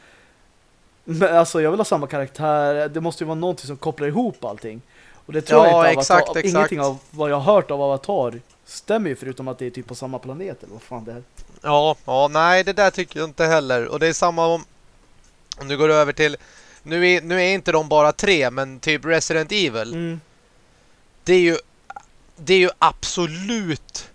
men alltså jag vill ha samma karaktär det måste ju vara någonting som kopplar ihop allting och det tror Ja, jag inte exakt, Avatar, exakt. ingenting av vad jag har hört av Avatar stämmer ju förutom att det är typ på samma planet eller vad fan det är Ja, ja, nej, det där tycker jag inte heller. Och det är samma om, om du går över till... Nu är, nu är inte de bara tre, men typ Resident Evil. mm. Det är ju det är ju absolut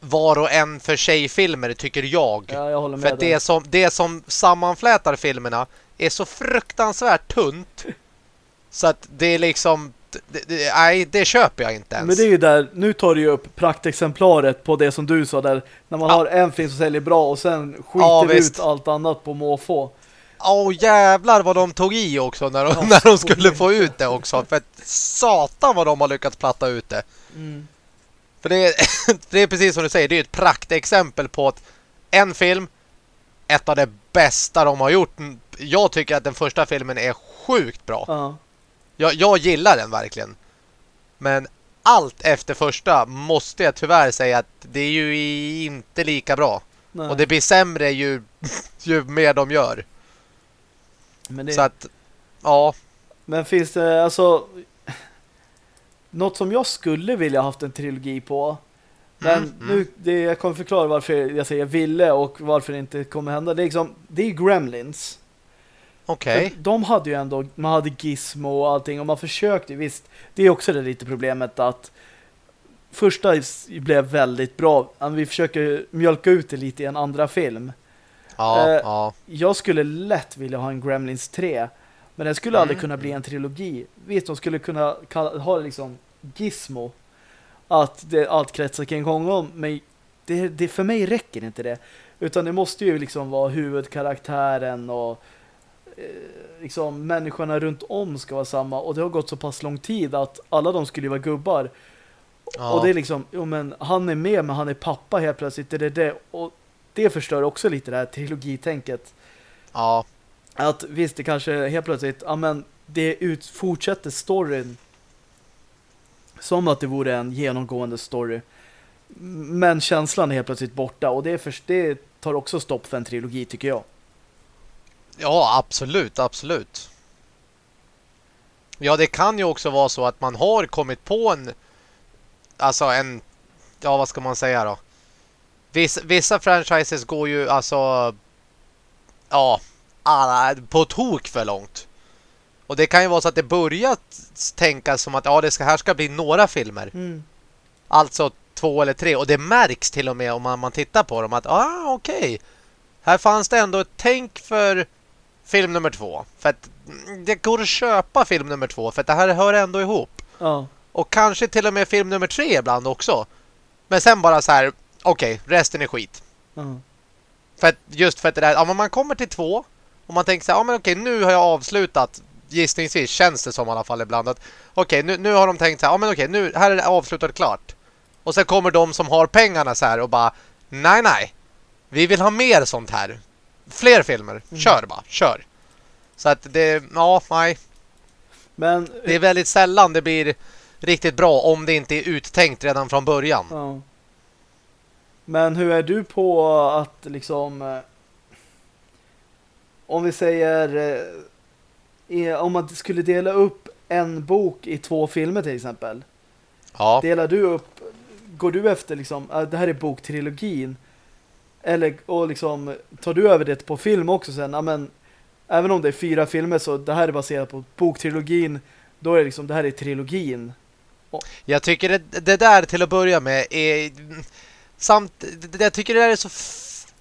var och en för sig filmer tycker jag. ja jag håller för med dig. det som, det som sammanflätar filmerna är så fruktansvärt tunt. Så att det är liksom... Nej, det köper jag inte ens. men det är ju där, nu tar du ju upp praktexemplaret på det som du sa där, när man Ja. har en film som säljer bra och sen skiter Ja, ut allt annat på måfå. Åh jävlar vad de tog i också när de, Ja, när de skulle få ut det också. För satan vad de har lyckats platta ut det. Mm. För det är, det är precis som du säger, det är ett praktexempel på att en film, ett av det bästa de har gjort. Jag tycker att den första filmen är sjukt bra. Ja. Jag, jag gillar den verkligen. Men allt efter första måste jag tyvärr säga att det är ju inte lika bra. Nej. Och det blir sämre ju, ju mer de gör. Men det... Så att, ja. Men finns det, alltså något som jag skulle vilja haft en trilogi på men Mm, nu, det, jag kommer förklara varför jag säger ville och varför det inte kommer hända. Det är liksom, det är Gremlins. Okej. För De hade ju ändå, man hade Gizmo och allting och man försökte, visst, det är också det lite problemet att första blev väldigt bra. Vi försöker mjölka ut det lite i en andra film. Ja, Eh, ja. Jag skulle lätt vilja ha en Gremlins 3. Men den skulle Mm. aldrig kunna bli en trilogi. Visst, de skulle kunna kalla, ha liksom Gizmo. Att det, allt kretsar kring honom. Men det, det, för mig räcker inte det. Utan det måste ju liksom vara huvudkaraktären och eh, liksom människorna runt om ska vara samma. Och det har gått så pass lång tid att alla de skulle ju vara gubbar. ja. Och det är liksom, jo men han är med men han är pappa helt plötsligt. Det är det. Och det förstör också lite det här trilogitänket. ja. Att visst, det kanske helt plötsligt, ja men det ut, fortsätter storyn som att det vore en genomgående story. Men känslan är helt plötsligt borta och det, för, det tar också stopp för en trilogi tycker jag. Ja, absolut, absolut. Ja, det kan ju också vara så att man har kommit på en alltså en ja, vad ska man säga då? Vissa, vissa franchises går ju alltså ja, alla, på tok för långt. Och det kan ju vara så att det börjar tänkas som att ja, det ska, här ska bli några filmer. Mm. Alltså två eller tre. Och det märks till och med om man, man tittar på dem att ah, okej. Här fanns det ändå ett tänk för film nummer två. För att mm, det går att köpa film nummer två. För att det här hör ändå ihop. Ja. Och kanske till och med film nummer tre ibland också. Men sen bara så här, okej, resten är skit. ja. För att, just för att det där, ja men man kommer till två. Och man tänker så här, ja men okej, nu har jag avslutat. Gissningsvis känns det som i alla fall ibland att okej, nu, nu har de tänkt så här, ja men okej, nu, här är det avslutat klart. Och sen kommer de som har pengarna så här och bara, nej nej, vi vill ha mer sånt här. fler filmer. Mm. Kör bara, kör. Så att det, ja, nej. Men, Det är väldigt sällan det blir riktigt bra om det inte är uttänkt redan från början. ja. Men hur är du på att liksom eh, om vi säger eh, om man skulle dela upp en bok i två filmer till exempel. Ja. Delar du upp går du efter liksom ah, det här är boktrilogin eller och liksom tar du över det på film också sen ja, men även om det är fyra filmer så det här är baserat på boktrilogin då är det liksom det här är trilogin. Jag tycker det, det där till att börja med är samt jag tycker det där är så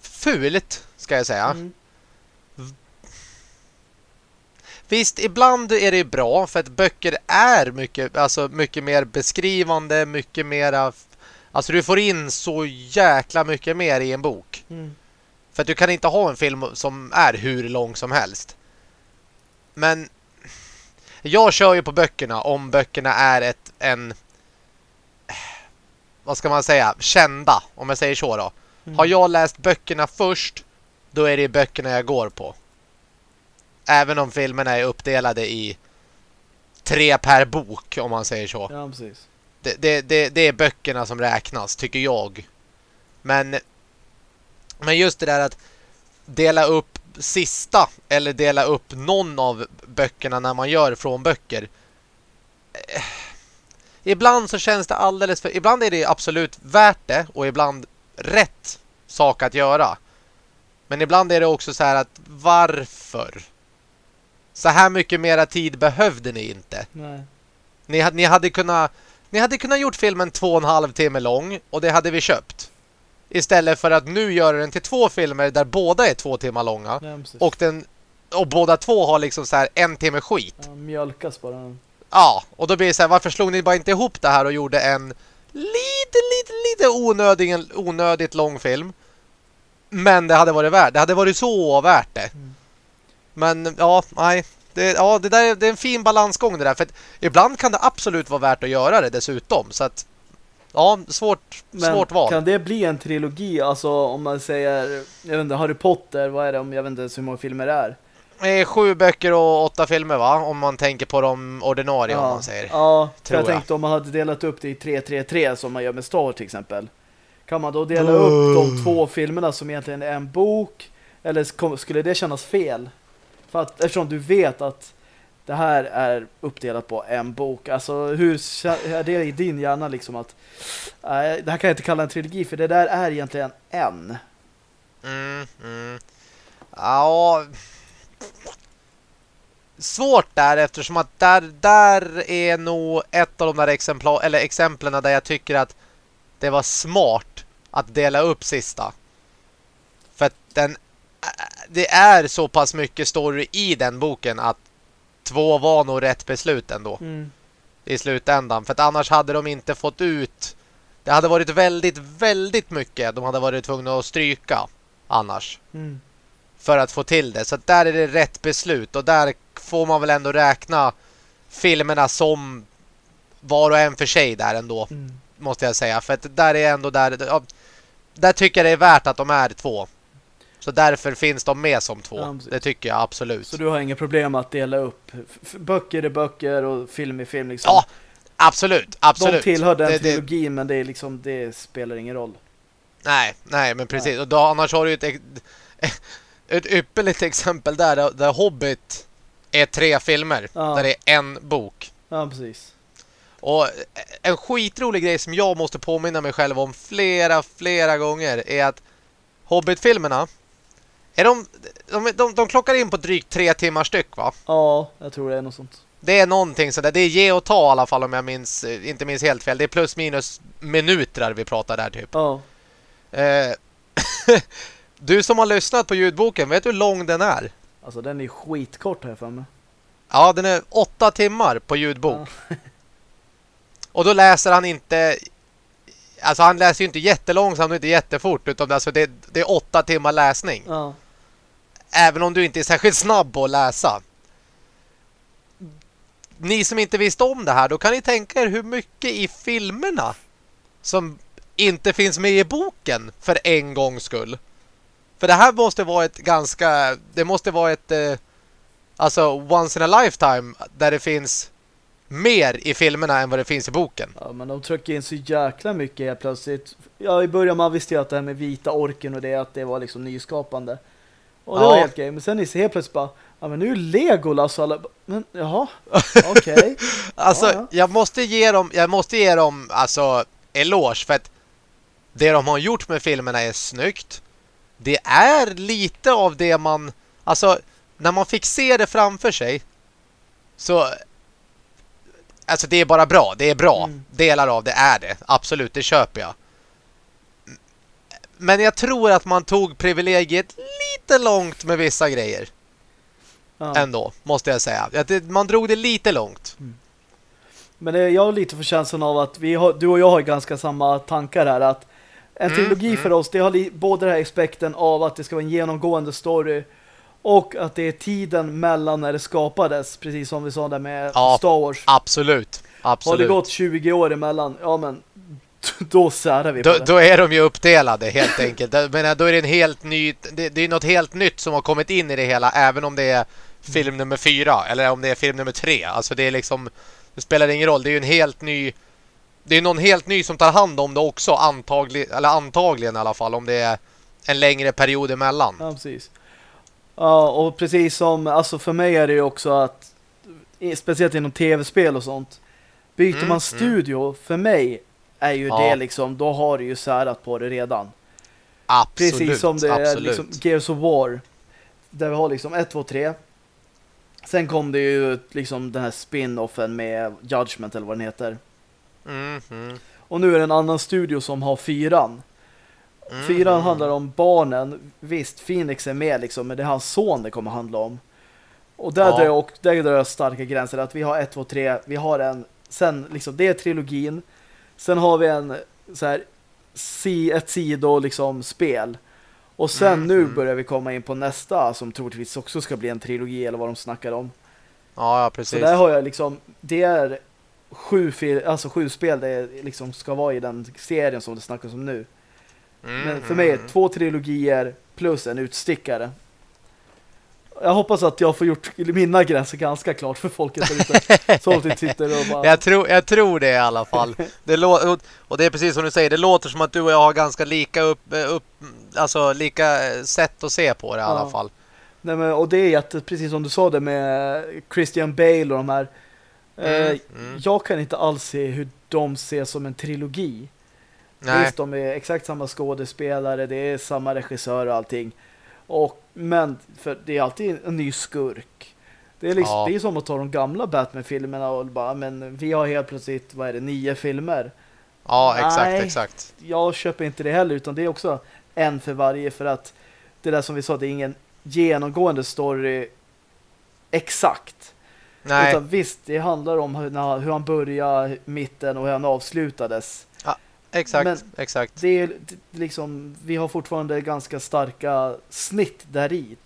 fult ska jag säga. Mm. Visst, ibland är det bra för att böcker är mycket, alltså mycket mer beskrivande, mycket mera alltså du får in så jäkla mycket mer i en bok. Mm. För att du kan inte ha en film som är hur lång som helst. Men jag kör ju på böckerna om böckerna är ett en vad ska man säga, kända, om jag säger så då. Mm. Har jag läst böckerna först, då är det böckerna jag går på. Även om filmerna är uppdelade i tre per bok, om man säger så. Ja, precis. Det, det, det, det är böckerna som räknas, tycker jag. Men, men just det där att dela upp sista eller dela upp någon av böckerna när man gör från böcker. Ibland så känns det alldeles för... Ibland är det absolut värt det och ibland rätt sak att göra. Men ibland är det också så här att varför? Så här mycket mera tid behövde ni inte. Nej. Ni, hade- ni hade kunnat ni hade kunnat gjort filmen två och en halv timme lång och det hade vi köpt. Istället för att nu göra den till två filmer där båda är två timmar långa Ja, och den och båda två har liksom så här en timme skit. ja, mjölkas bara. Ja, och då blir det så här, varför slog ni bara inte ihop det här och gjorde en lite, lite, lite onödig, onödigt lång film? Men det hade varit värt, det hade varit så värt det. Mm. Men ja, nej. Det, ja, det där är, det är en fin balansgång det där. För ibland kan det absolut vara värt att göra det dessutom. Så att, ja, svårt, Men svårt val. kan det bli en trilogi? Alltså om man säger, jag vet inte, Harry Potter, vad är det om jag vet inte hur många filmer det är? Sju böcker och åtta filmer va? Om man tänker på de ordinarie om man säger. Ja, Tror jag jag. tänkte om man hade delat upp det i 3-3-3 som man gör med Star Wars till exempel. Kan man då dela upp de två filmerna som egentligen är en bok? Eller sk- skulle det kännas fel? För att eftersom du vet att det här är uppdelat på en bok. Alltså hur är det i din hjärna liksom att nej, det här kan jag inte kalla en trilogi för det där är egentligen en. Mm, mm. Ja. Svårt där eftersom att där, där är nog ett av de där exemplar, eller exemplen där jag tycker att det var smart att dela upp sista. För att den det är så pass mycket story i den boken att två var nog rätt beslut ändå Mm. i slutändan. För att annars hade de inte fått ut... Det hade varit väldigt, väldigt mycket de hade varit tvungna att stryka annars. Mm. För att få till det. Så där är det rätt beslut. Och där får man väl ändå räkna filmerna som var och en för sig där ändå. Mm. Måste jag säga. För att där är ändå där... Ja, där tycker jag det är värt att de är två. Så därför finns de med som två. Ja, det tycker jag absolut. Så du har inga problem att dela upp böcker är böcker och film är film liksom. Ja, absolut. Absolut. De tillhör den Det- det- trilogin men det är liksom det spelar ingen roll. Nej, nej men precis. Och då, annars har du ju ett, ett ypperligt exempel där, där- Hobbit är tre filmer. Ja. Där det är en bok. Ja, precis. Och en skitrolig grej som jag måste påminna mig själv om flera, flera gånger är att Hobbit-filmerna är de, de, de, de klockar in på drygt tre timmar styck va? Ja, jag tror det är något sånt. Det är någonting sådär. Det är ge och ta i alla fall om jag minns, inte minns helt fel. Det är plus minus minuter vi pratar där typ. Ja. Eh, du som har lyssnat på ljudboken, vet du hur lång den är? Alltså den är skitkort här för mig. Ja, den är åtta timmar på ljudbok. Och då läser han inte... Alltså han läser ju inte jättelångsamt och inte jättefort. Utan alltså det, det är åtta timmar läsning. Ja. Även om du inte är särskilt snabb på att läsa. Ni som inte visste om det här, då kan ni tänka er hur mycket i filmerna som inte finns med i boken för en gångs skull. För det här måste vara ett ganska... Det måste vara ett... Eh, alltså, once in a lifetime där det finns mer i filmerna än vad det finns i boken. Ja, men de trycker in så jäkla mycket helt plötsligt. Ja, i början man visste ju att det här med vita orken och det, att det var liksom nyskapande. Och det Ja. var helt grej. Men sen är det helt plötsligt bara, ja men nu är Legolas och alla, men jaha, okej. Alltså, Ja, ja. jag måste ge dem, jag måste ge dem alltså eloge för att det de har gjort med filmerna är snyggt. Det är lite av det man, alltså när man fick se det framför sig så alltså det är bara bra, det är bra. Mm. Delar av det är det. Absolut, det köper jag. Men jag tror att man tog privilegiet lite långt med vissa grejer Ja. ändå, måste jag säga. Man drog det lite långt. Men det, jag har lite för känslan av att vi har, du och jag har ganska samma tankar här att en Mm, trilogi mm. för oss, det har både den här aspekten av att det ska vara en genomgående story och att det är tiden mellan när det skapades, precis som vi sa där med Ja, Star Wars. Absolut. Har Absolut. det gått 20 år emellan, ja men då särar vi på Då, det. då är de ju uppdelade helt enkelt. Menar, då är det en helt ny... Det, det är något helt nytt som har kommit in i det hela, även om det är film nummer fyra eller om det är film nummer tre. Alltså det är liksom... Det spelar ingen roll. Det är ju en helt ny... Det är någon helt ny som tar hand om det också, antagligen, eller antagligen i alla fall, om det är en längre period emellan. Ja, precis. Ja, och precis som, alltså för mig är det ju också att speciellt inom tv-spel och sånt byter Mm, man studio, för mig är ju Ja. det liksom, då har du ju särat på det redan. Absolut. Precis som det är absolut. liksom Gears of War. Där vi har liksom 1, 2, 3. Sen kom det ju liksom den här spin-offen med Judgment eller vad den heter. Mm, Och nu är det en annan studio som har fyran. mm, Fyran handlar om barnen. Visst, Phoenix är med liksom, men det är hans son det kommer handla om. Och där, Ja. drar, jag, och där drar jag starka gränser. Att vi har 1, 2, 3. Vi har en, sen liksom, det är trilogin. Sen har vi en så här, si, ett sido liksom spel. Och sen Mm, nu mm. börjar vi komma in på nästa som troligtvis också ska bli en trilogi eller vad de snackar om. Ja, ja, Så precis. där har jag liksom, det är sju, alltså sju spel det liksom ska vara i den serien som det snackas om nu. Mm, Men för mig är mm. två trilogier plus en utstickare. Jag hoppas att jag får gjort mina gränser ganska klart för folket där ute. Så de sitter och bara... Jag tror, jag tror det i alla fall. Det och det är precis som du säger, det låter som att du och jag har ganska lika upp, upp alltså lika eh, sätt att se på det i alla Ja. fall. Nej, men, och det är att, precis som du sa det med Christian Bale och de här. Mm, eh, mm. Jag kan inte alls se hur de ser som en trilogi. Nej, Visst, de är exakt samma skådespelare, det är samma regissör och allting. Och, men för det är alltid en ny skurk. Det är, liksom, Ja. det är som att ta de gamla Batman-filmerna och bara, men vi har helt plötsligt, vad är det, nio filmer. ja exakt, Nej. exakt. Jag köper inte det heller, utan det är också en för varje för att det där som vi sa, det är ingen genomgående story exakt. Nej, Utan visst, det handlar om hur, när- hur han började, mitten och hur han avslutades. exakt, men- exakt. det är liksom, vi har fortfarande ganska starka snitt där i.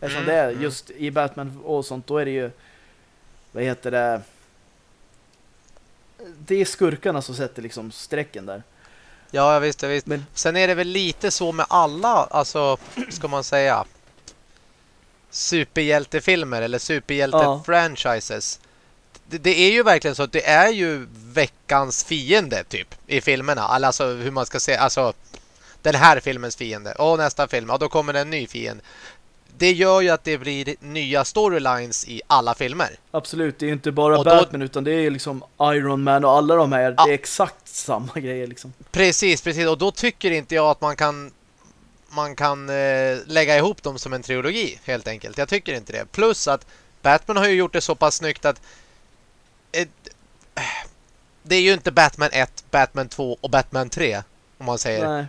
Eftersom Mm, det är mm. just i Batman och sånt, då är det ju vad heter det det är skurkarna som sätter liksom strecken där. Ja, visst, visst. Men Sen är det väl lite så med alla, alltså, ska man säga, superhjältefilmer eller superhjälte-franchises. Det, det är ju verkligen så att det är ju veckans fiende typ i filmerna. Alltså hur man ska säga, alltså den här filmens fiende. Och nästa film, ja då kommer det en ny fiende. Det gör ju att det blir nya storylines i alla filmer. absolut, det är inte bara Och då- Batman utan det är liksom Iron Man och alla de här, Ja. det är exakt samma grejer liksom. Precis, precis. Och då tycker inte jag att man kan man kan eh, lägga ihop dem som en trilogi helt enkelt. Jag tycker inte det. Plus att Batman har ju gjort det så pass snyggt att eh, det är ju inte Batman 1, Batman 2 och Batman 3 om man säger. Nej.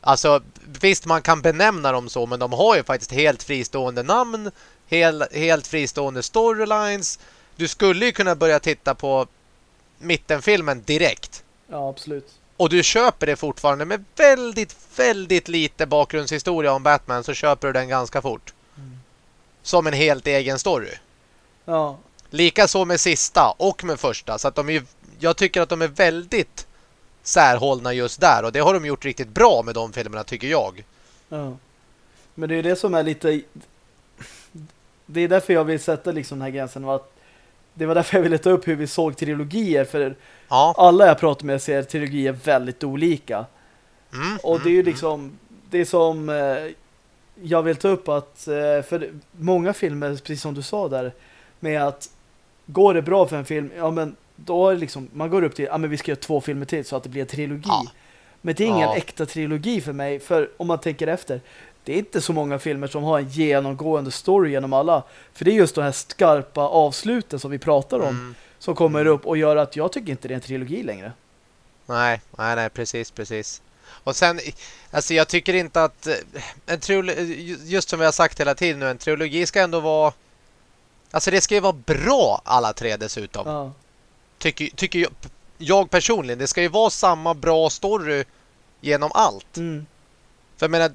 Alltså visst man kan benämna dem så men de har ju faktiskt helt fristående namn, hel, helt fristående storylines. Du skulle ju kunna börja titta på mittenfilmen direkt. Ja, absolut. Och du köper det fortfarande med väldigt, väldigt lite bakgrundshistoria om Batman så köper du den ganska fort. Mm. Som en helt egen story. Ja, Lika så med sista och med första. Så att de är, jag tycker att de är väldigt särhållna just där. Och det har de gjort riktigt bra med de filmerna tycker jag. ja. Men det är det som är lite... Det är därför jag vill sätta liksom den här gränsen. Att det var därför jag ville ta upp hur vi såg trilogier. För Ja. alla jag pratar med ser trilogier väldigt olika. Mm, Och det är ju mm, liksom... Det är som... Eh, jag vill ta upp att... Eh, för många filmer, precis som du sa där. Med att går det bra för en film, ja men då är det liksom, man går upp till, ja men vi ska göra två filmer till så att det blir en trilogi. Ja. Men det är ingen Ja. äkta trilogi för mig, för om man tänker efter, det är inte så många filmer som har en genomgående story genom alla. För det är just de här skarpa avsluten som vi pratar om, Mm. som kommer upp och gör att jag tycker inte det är en trilogi längre. Nej, nej, nej, precis, precis. Och sen, alltså jag tycker inte att eh, en trilogi, just som vi har sagt hela tiden nu, en trilogi ska ändå vara, alltså det ska ju vara bra alla tre dessutom. Ja. Tycker, tycker jag, jag personligen, det ska ju vara samma bra story genom allt. Mm. För jag menar,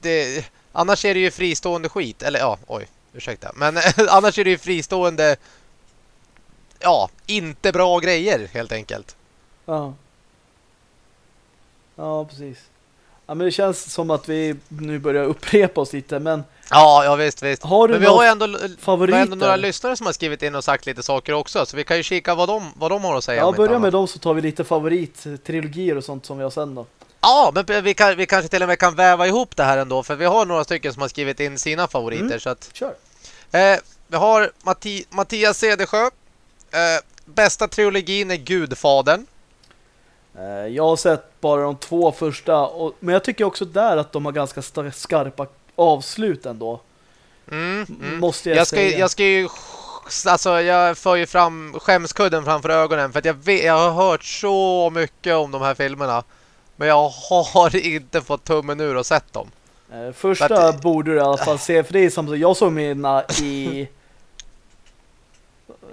det, annars är det ju fristående skit, eller ja, oj, ursäkta. Men annars är det ju fristående, ja, inte bra grejer helt enkelt. Ja. Ja, precis. Ja, men det känns som att vi nu börjar upprepa oss lite, men Ja, ja visst, visst. Har du Men vi har ju ändå, vi har ändå några lyssnare som har skrivit in och sagt lite saker också. Så vi kan ju kika vad de, vad de har att säga. ja, börja med dem så tar vi lite favorit-trilogier och sånt som vi har sen då. Ja, men vi, kan, vi kanske till och med kan väva ihop det här ändå. För vi har några stycken som har skrivit in sina favoriter. Mm. Så att, Kör! eh, vi har Matti, Mattias Cedersjö. Eh, bästa trilogin är Gudfadern. Eh, Jag har sett bara de två första, och, men jag tycker också där att de har ganska skarpa avslut ändå. Mm, mm. Måste jag, Jag ska, säga. jag ska ju Alltså jag för ju fram skämskudden framför ögonen För att jag, vet, jag har hört så mycket om de här filmerna Men jag har inte fått tummen ur och sett dem Eh, Första För att- borde du i alla fall se, för det är som jag såg mina i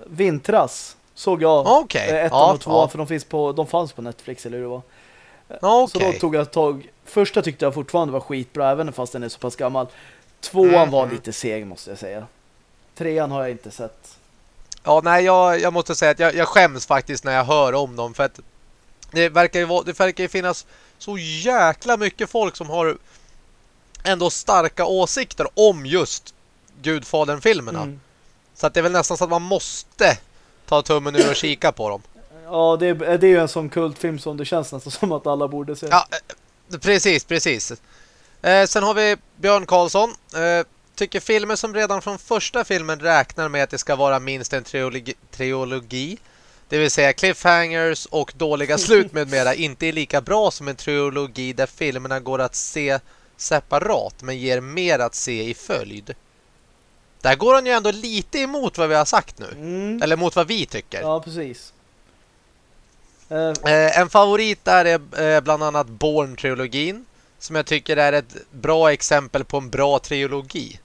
vintras. Såg jag Okej, eh, ettan ja, och tvåan, ja. för de, finns på, de fanns på Netflix eller hur det var. Så Okej då tog jag tag. Första tyckte jag fortfarande var skitbra, även fast den är så pass gammal. Tvåan Mm, var mm. lite seg måste jag säga. Trean har jag inte sett. Ja, nej, jag, jag måste säga att jag, jag skäms faktiskt när jag hör om dem För att det verkar ju, det verkar ju finnas så jäkla mycket folk som har ändå starka åsikter om just Gudfadern-filmerna Mm. Så att det är väl nästan så att man måste ta tummen ur och kika på dem Ja, det är, det är ju en sån kultfilm som det känns nästan som att alla borde se. Ja, eh, precis, precis. Eh, sen har vi Björn Karlsson. Eh, tycker filmer som redan från första filmen räknar med att det ska vara minst en triologi, triologi det vill säga cliffhangers och dåliga slut med mera inte är lika bra som en trilogi där filmerna går att se separat men ger mer att se i följd. Där går han ju ändå lite emot vad vi har sagt nu. Mm. Eller mot vad vi tycker. Ja, precis. Eh, en favorit där är eh, bland annat Born-trilogin. Som jag tycker är ett bra exempel på en bra trilogi.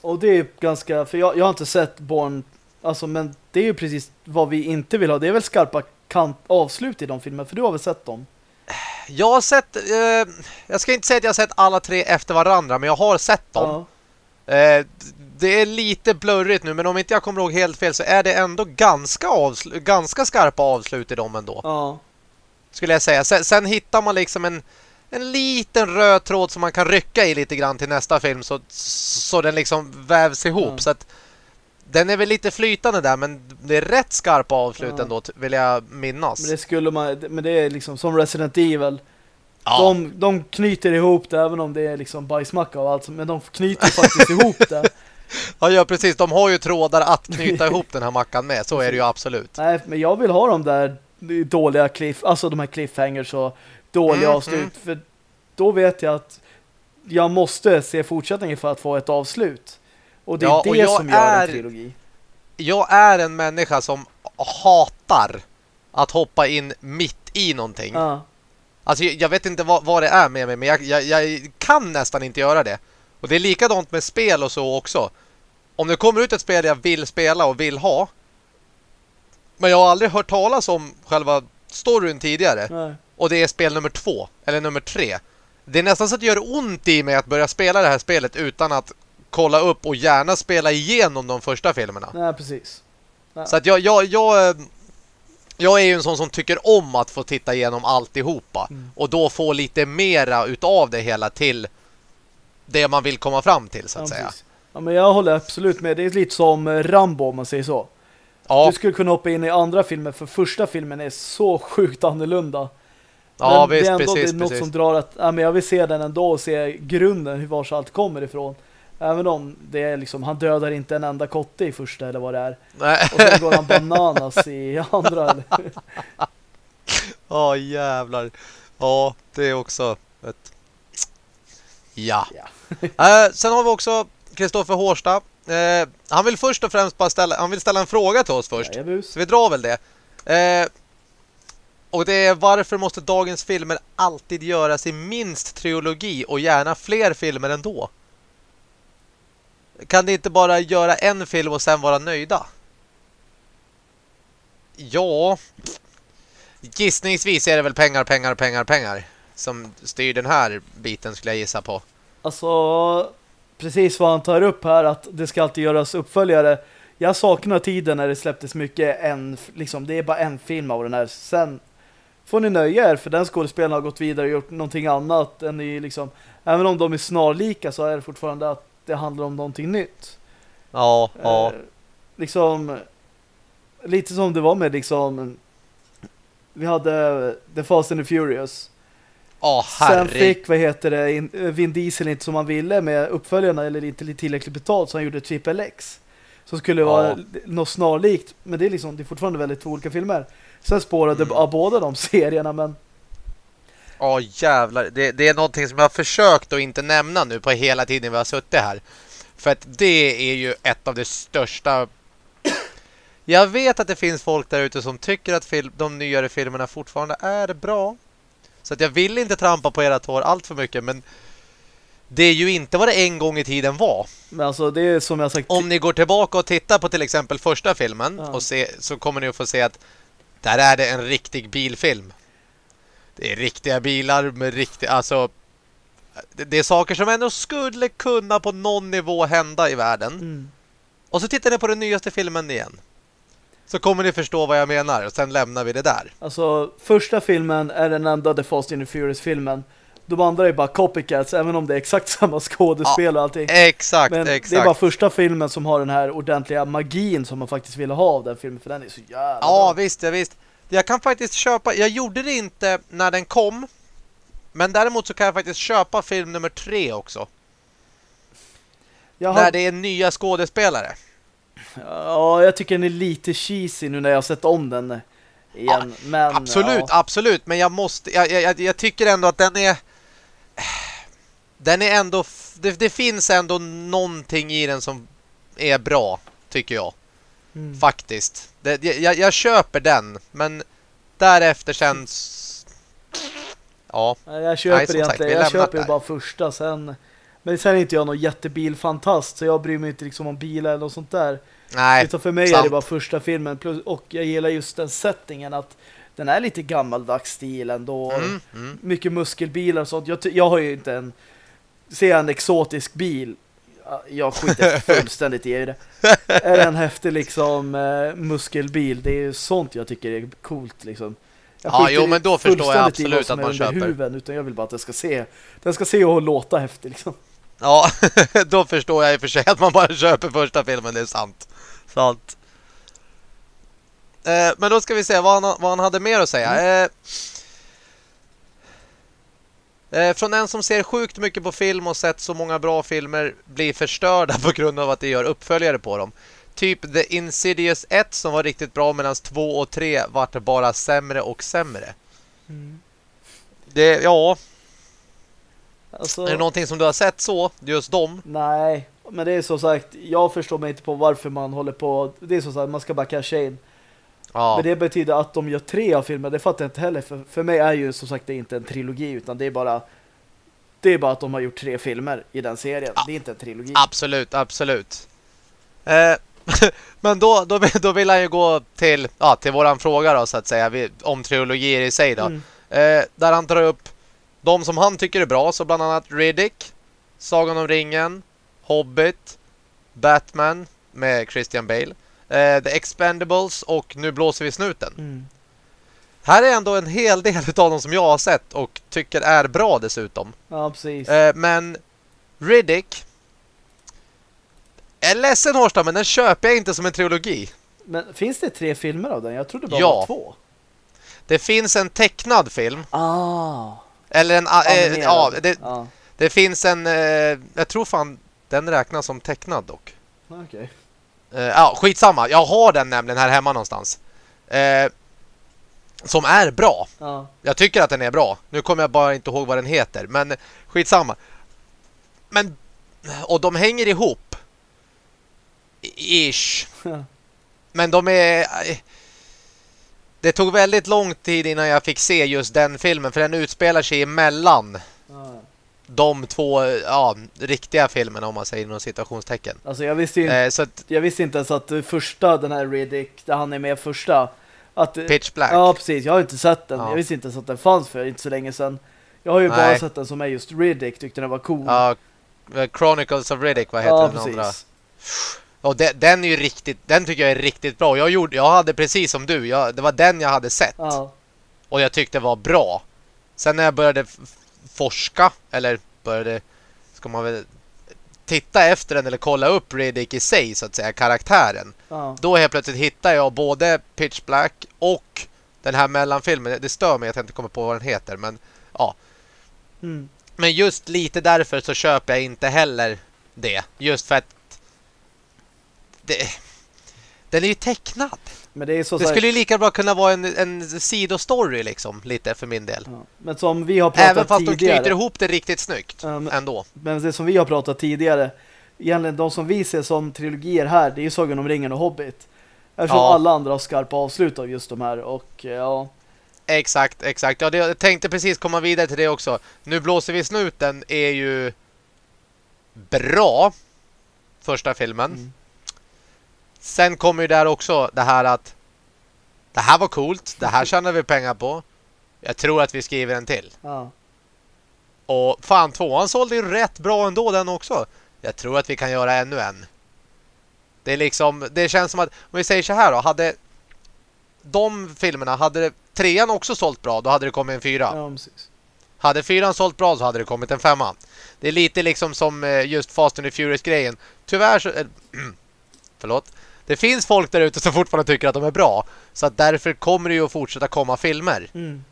och det är ganska, för jag, jag har inte sett Born, alltså men det är ju precis vad vi inte vill ha. Det är väl skarpa kant, avslut i de filmerna, för du har väl sett dem? Jag har sett, eh, jag ska inte säga att jag har sett alla tre efter varandra, men jag har sett dem. Ja. Eh, det är lite blurrigt nu, men om inte jag kommer ihåg helt fel så är det ändå ganska, ganska skarpa avslut i dem ändå. Ja. Skulle jag säga. Sen, sen hittar man liksom en, en liten röd tråd som man kan rycka i lite grann till nästa film så, så den liksom vävs ihop. Ja. Så att den är väl lite flytande där men det är rätt skarpa avslut Ja. ändå vill jag minnas. Men det skulle man, men det är liksom som Resident Evil. Ja. De, de knyter ihop det även om det är liksom bajsmacka och allt. Men de knyter faktiskt ihop det. ja, ja, precis. De har ju trådar att knyta ihop den här mackan med. Så är det ju absolut. Nej, men jag vill ha de där dåliga cliff, alltså de här cliffhangers och dåliga Mm, avslut. mm. För då vet jag att jag måste se fortsättningen för att få ett avslut. Och det är Ja, det som gör är- en trilogi. Jag är en människa som hatar att hoppa in mitt i någonting. Ja. Alltså jag vet inte vad, vad det är med mig Men jag, jag, jag kan nästan inte göra det. Och det är likadant med spel och så också. Om det kommer ut ett spel jag vill spela och vill ha Men jag har aldrig hört talas om själva storyn tidigare Nej. Och det är spel nummer två Eller nummer tre. Det är nästan så att det gör ont i mig att börja spela det här spelet Utan att kolla upp och gärna spela igenom de första filmerna. Nej, precis. så att jag, jag, jag, eh, jag är ju en sån som tycker om att få titta igenom alltihopa. Mm. Och då få lite mera utav det hela till det man vill komma fram till så att ja, säga. precis. Ja, men jag håller absolut med. Det är lite som eh, Rambo om man säger så. Ja, Du skulle kunna hoppa in i andra filmer för första filmen är så sjukt annorlunda. ja men visst, det är ändå precis, det är något precis. som drar att ja, men jag vill se den ändå och se grunden, hur vars allt kommer ifrån. Även om det är liksom, han dödar inte en enda kotte i första eller vad det är. Nej. Och sen går han bananas i andra. Ja, jävlar. Ja, det är också ett... Ja. Eh, sen har vi också Kristoffer Hårsta. Eh, han vill först och främst bara ställa, han vill ställa en fråga till oss först. Jajabus. Så vi drar väl det. Eh, och det är varför måste dagens filmer alltid göras i minst trilogi och gärna fler filmer ändå? Kan det inte bara göra en film och sen vara nöjda? Ja, gissningsvis är det väl pengar, pengar, pengar, pengar som styr den här biten skulle jag gissa på. Alltså, precis vad han tar upp här, att det ska alltid göras uppföljare. Jag saknar tiden när det släpptes mycket en, liksom, det är bara en film av den här. Sen får ni nöja er, för den skådespelaren har gått vidare och gjort någonting annat. Än ni liksom, även om de är snarlika så är det fortfarande att det handlar om någonting nytt. Ja, ja. Eh, liksom, lite som det var med liksom, vi hade The Fast and the Furious. Ja, Sen fick, vad heter det, in- Vin Diesel inte som han ville med uppföljarna eller inte tillräckligt betalt så han gjorde Triple X. Som skulle Ja. vara något snarlikt. Men det är liksom, det är fortfarande väldigt två olika filmer. Sen spårade Mm. båda de serierna men Ja jävlar, det, det är någonting som jag har försökt att inte nämna nu på hela tiden vi har suttit här. För att det är ju ett av de största... Jag vet att det finns folk där ute som tycker att film, de nyare filmerna fortfarande är bra. Så att jag vill inte trampa på era tår allt för mycket, men det är ju inte vad det en gång i tiden var. Men alltså det är som jag sagt Om ni går tillbaka och tittar på till exempel första filmen Ja. och se, så kommer ni att få se att där är det en riktig bilfilm. Det är riktiga bilar med riktiga, alltså det, det är saker som ändå skulle kunna på någon nivå hända i världen. mm. Och så tittar ni på den nyaste filmen igen. Så kommer ni förstå vad jag menar och sen lämnar vi det där. Alltså första filmen är den enda The Fast and the Furious-filmen. De andra är bara copycats även om det är exakt samma skådespel och allting. Exakt, Men exakt. det är bara första filmen som har den här ordentliga magin som man faktiskt ville ha av den filmen för den är så jävla Ja, bra. visst, ja, visst. Jag kan faktiskt köpa, jag gjorde det inte när den kom. Men däremot så kan jag faktiskt köpa film nummer tre också. Har När det är nya skådespelare. Ja, jag tycker den är lite cheesy nu när jag har sett om den igen. men, Absolut, ja. absolut. Men jag måste, jag, jag, jag tycker ändå att den är... Den är ändå... Det, det finns ändå någonting i den som är bra, tycker jag. Mm. Faktiskt. Det, jag, jag köper den, men därefter känns... Ja, Jag köper Nej, sagt, egentligen, vi jag köper ju bara första sen. Men sen är inte jag någon jättebilfantast så jag bryr mig inte liksom om bilar eller något sånt där. nej. Utan för mig är sant. det bara första filmen. Plus, och jag gillar just den settingen att den är lite gammaldags stil ändå. Mm, mm. Mycket muskelbilar och sånt. Jag, jag har ju inte en... Ser jag en exotisk bil jag skiter fullständigt i det. Är det en häftig liksom eh, muskelbil? Det är ju sånt jag tycker är coolt liksom. Jag Ja, jo, men då förstår jag absolut att man köper. Huven, utan jag vill bara att den ska se den ska se och låta häftig liksom. Ja, då förstår jag i och för sig att man bara köper första filmen, det är sant. Sant. Eh, men då ska vi se vad han, vad han hade mer att säga. Eh, eh, från en som ser sjukt mycket på film och sett så många bra filmer blir förstörda på grund av att det gör uppföljare på dem. Typ The Insidious 1 som var riktigt bra medan 2 och 3 vart bara sämre och sämre. Det, ja, Alltså, är det någonting som du har sett så? Just dem? Nej, men det är som sagt, jag förstår mig inte på varför man håller på. Det är som sagt, man ska bara casha in. Ja. Men det betyder att de gör tre av filmer, det fattar jag inte heller. För, för mig är ju som sagt det inte en trilogi, utan det är bara det är bara att de har gjort tre filmer i den serien. Ja. Det är inte en trilogi. Absolut, absolut. Eh, men då, då, då vill han ju gå till, ja, till våran fråga då så att säga, om trilogier i sig då. Mm. Eh, där han tar upp de som han tycker är bra, så bland annat Riddick, Sagan om ringen, Hobbit, Batman med Christian Bale, eh, The Expendables och Nu blåser vi snuten. Mm. Här är ändå en hel del av dem som jag har sett och tycker är bra dessutom. Ja, precis. Eh, men Riddick. Är ledsen Hårsta, men den köper jag inte som en trilogi. Men finns det tre filmer av den? Jag trodde bara Ja. var två. Det finns en tecknad film. Ah. Eller en... Äh, ja, det, ja. det finns en... Eh, jag tror fan den räknas som tecknad dock. Okej. Eh, ja, skitsamma. Jag har den nämligen här hemma någonstans. Eh, som är bra. Ja. Jag tycker att den är bra. Nu kommer jag bara inte ihåg vad den heter. Men skitsamma. Men... Och de hänger ihop. Ish. Men de är... Det tog väldigt lång tid innan jag fick se just den filmen. För den utspelar sig emellan. De två ja, riktiga filmerna om man säger inom situationstecken. Alltså jag visste inte, Eh, så att jag visste inte ens att första, den här Riddick, där han är med första. Att, Pitch Black. Ja, precis. Jag har inte sett den. Ja. Jag visste inte ens att den fanns för inte så länge sedan. Jag har ju bara Nej. sett den som är just Riddick, tyckte den var cool. Ja, eh, Chronicles of Riddick, vad heter ja, den andra? precis. Och de, den är ju riktigt, den tycker jag är riktigt bra. Jag gjorde, jag hade precis som du, jag, det var den jag hade sett. Ja. Och jag tyckte var bra. Sen när jag började forska, eller började, ska man väl titta efter den eller kolla upp Riddick i sig så att säga, karaktären. Ja. Då helt plötsligt hittar jag både Pitch Black och den här mellanfilmen. Det- stör mig att jag inte kommer på vad den heter, men ja. Mm. Men just lite därför så köper jag inte heller det. Just för att det, den är ju tecknad. Men det så, Det så skulle ju lika bra kunna vara en, en sidostory liksom, lite för min del. ja. Men som vi har pratat Även fast de tidigare. knyter ihop det riktigt snyggt men- ändå. Men det som vi har pratat tidigare, egentligen de som vi ser som trilogier här, det är ju Sagan om ringen och Hobbit. Eftersom Ja. alla andra har skarpa avslut av just de här och eh, ja, Exakt, exakt. Ja, det, jag tänkte precis komma vidare till det också. Nu blåser vi snuten är ju bra. Första filmen. Mm. Sen kommer ju där också det här att det här var coolt. Det här tjänar vi pengar på. Jag tror att vi skriver en till. ja. Och fan, tvåan sålde ju rätt bra ändå den också. Jag tror att vi kan göra ännu en. Det är liksom, det känns som att, om vi säger så här då, hade de filmerna, hade trean också sålt bra, då hade det kommit en fyra. ja precis. Hade fyran sålt bra så hade det kommit en femma. Det är lite liksom som eh, just Fast and the Furious-grejen. Tyvärr så... eh, förlåt. Det finns folk där ute som fortfarande tycker att de är bra. Så att därför kommer det ju att fortsätta komma filmer. Mm.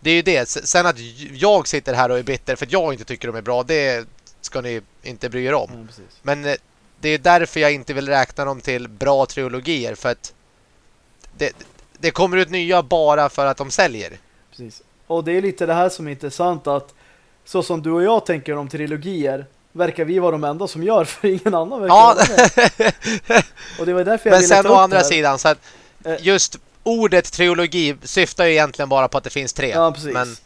Det är ju det. Sen att jag sitter här och är bitter för att jag inte tycker de är bra, det ska ni inte bry er om. Precis. Men eh, det är därför jag inte vill räkna dem till bra trilogier. För att det, det kommer ut nya bara för att de säljer. precis. Och det är lite det här som är intressant att så som du och jag tänker om trilogier verkar vi vara de enda som gör för ingen annan verkar Ja, det. Och det var därför jag Men sen å andra sidan så att Eh. just ordet trilogi syftar ju egentligen bara på att det finns tre. Ja, precis. Men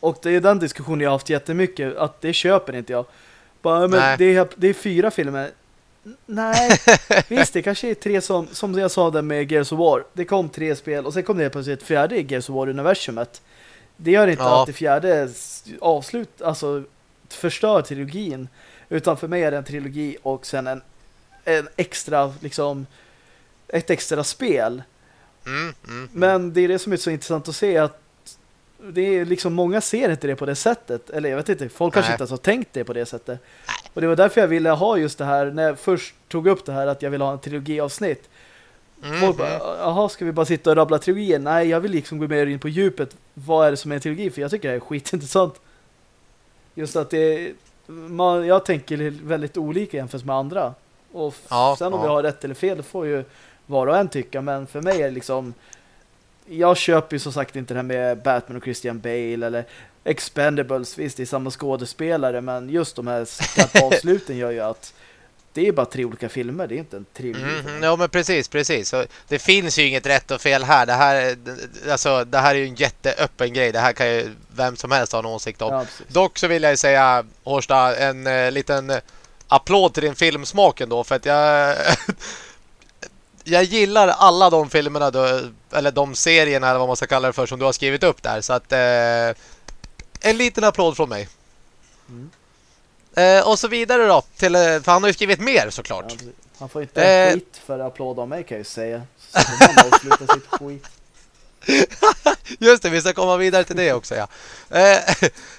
Och det är den diskussionen jag har haft jättemycket att det köper inte jag. Bara, men Nej. det, är, det är fyra filmer. Nej, visst det kanske är tre som, som jag sa där med Gears of War. Det kom tre spel och sen kom det plötsligt ett fjärde i Gears of War-universumet. Det gör inte Ja. att det fjärde avslut, alltså förstör trilogin. Utan för mig är det en trilogi och sen en, en extra, liksom, ett extra spel. mm, mm, Men det är det som är så intressant att se att det är liksom många ser inte det på det sättet. Eller jag vet inte, folk kanske Nej. inte ens har tänkt det på det sättet. Och det var därför jag ville ha just det här, när jag först tog upp det här att jag ville ha en trilogiavsnitt. mm, Folk mm. bara, jaha, ska vi bara sitta och rabbla trilogier? Nej, jag vill liksom gå mer in på djupet. Vad är det som är en trilogi? För jag tycker det är skitintressant. Just att det man, jag tänker väldigt olika jämfört med andra. Och Ja, sen om ja. jag har rätt eller fel, får ju var och en tycka. Men för mig är det liksom jag köper ju som sagt inte det här med Batman och Christian Bale eller Expendables, visst det är samma skådespelare men just de här avsluten gör ju att det är bara tre olika filmer, det är inte en trilogi. Mhm, mig. Ja men precis, precis. Så det finns ju inget rätt och fel här. Det här, är- alltså, det här är ju en jätteöppen grej. Det här kan ju vem som helst ha en åsikt om. Ja. Dock så vill jag säga, Hårsta, en eh, liten applåd till din filmsmak ändå. För att jag... jag gillar alla de filmerna, du, eller de serierna eller vad man ska kalla det för, som du har skrivit upp där. Så att... Eh, en liten applåd från mig. Mm. Eh, och så vidare då. Till, eh, för han har ju skrivit mer Ja, såklart. precis. Han får inte Eh. skit för applåd av mig kan jag ju säga. Så han avsluta sitt skit. Just det, vi ska komma vidare till det också, ja. Eh,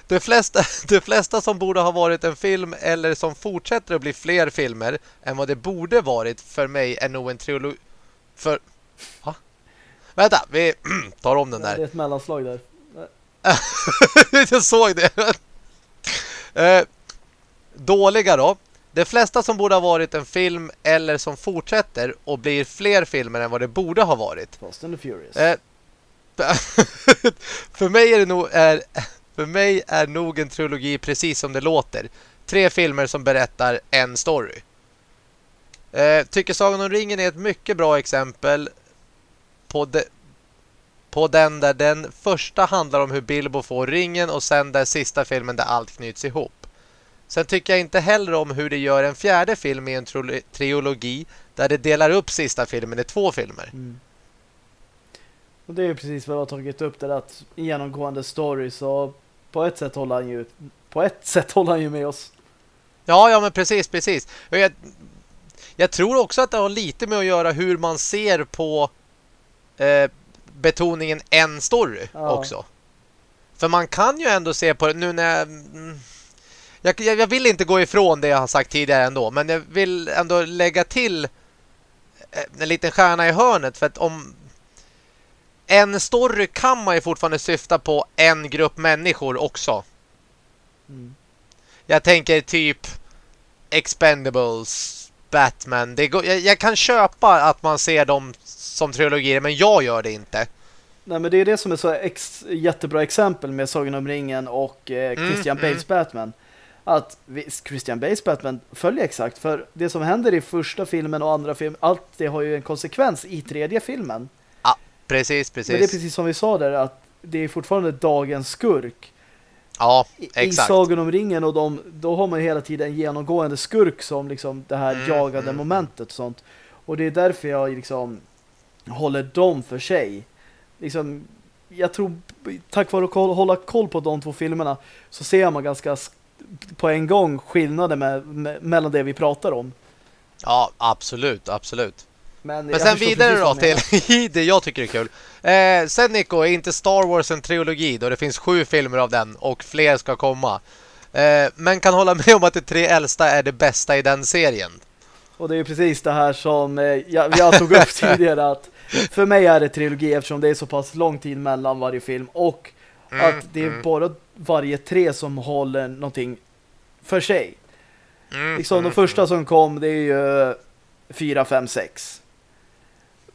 de, flesta, de flesta som borde ha varit en film eller som fortsätter att bli fler filmer än vad det borde varit för mig är nog en trilogi... För... Va? Vänta, vi tar om den där. Det är ett mellanslag där. Jag såg det. Eh, dåliga då. De flesta som borde ha varit en film eller som fortsätter och blir fler filmer än vad det borde ha varit. Fast and the Furious. Eh, för mig är det nog är, för mig är nog en trilogi precis som det låter. Tre filmer som berättar en story. Eh, tycker Sagan om ringen är ett mycket bra exempel på, de, på den där den första handlar om hur Bilbo får ringen och sen den sista filmen där allt knyts ihop. Sen tycker jag inte heller om hur det gör en fjärde film i en trilogi där det delar upp sista filmen i två filmer. Mm. Och det är ju precis vad jag har tagit upp det att genomgående story så på ett sätt håller han ju på ett sätt håller han ju med oss. Ja, ja men precis, precis. Jag, jag tror också att det har lite med att göra hur man ser på eh, betoningen en story ja. också. För man kan ju ändå se på det nu när jag, mm, jag, jag, vill inte gå ifrån det jag har sagt tidigare ändå. Men jag vill ändå lägga till eh, en liten stjärna i hörnet. För att om en story kan man ju fortfarande syfta på en grupp människor också. Mm. Jag tänker typ Expendables, Batman. Det går, jag, jag, kan köpa att man ser dem som trilogier, men jag gör det inte. Nej, men det är det som är så ex, jättebra exempel med Sagan om ringen och eh, mm, Christian mm, Bales mm. Batman. Att visst, Christian Bales Batman följer exakt, för det som händer i första filmen och andra filmen, allt det har ju en konsekvens i tredje filmen. Precis, precis. Men det är precis som vi sa där, att det är fortfarande dagens skurk. Ja, exakt. I Sagan om ringen och de, då har man hela tiden en genomgående skurk som liksom det här mm, jagade mm. momentet och sånt. Och det är därför jag liksom håller dem för sig. Liksom, jag tror tack vare att hålla koll på de två filmerna så ser man ganska på en gång skillnaden med, med, mellan det vi pratar om. Ja, absolut, absolut. Men, Men sen vidare då till det jag tycker är kul. Eh, sen Nico, är inte Star Wars en trilogi då det finns sju filmer av den och fler ska komma. Eh, men kan hålla med om att de tre äldsta är det bästa i den serien. Och det är precis det här som eh, jag, jag tog upp tidigare att för mig är det trilogi eftersom det är så pass lång tid mellan varje film och mm, att det är mm. bara varje tre som håller någonting för sig. Mm, liksom de mm, första mm. som kom det är ju 4, 5, 6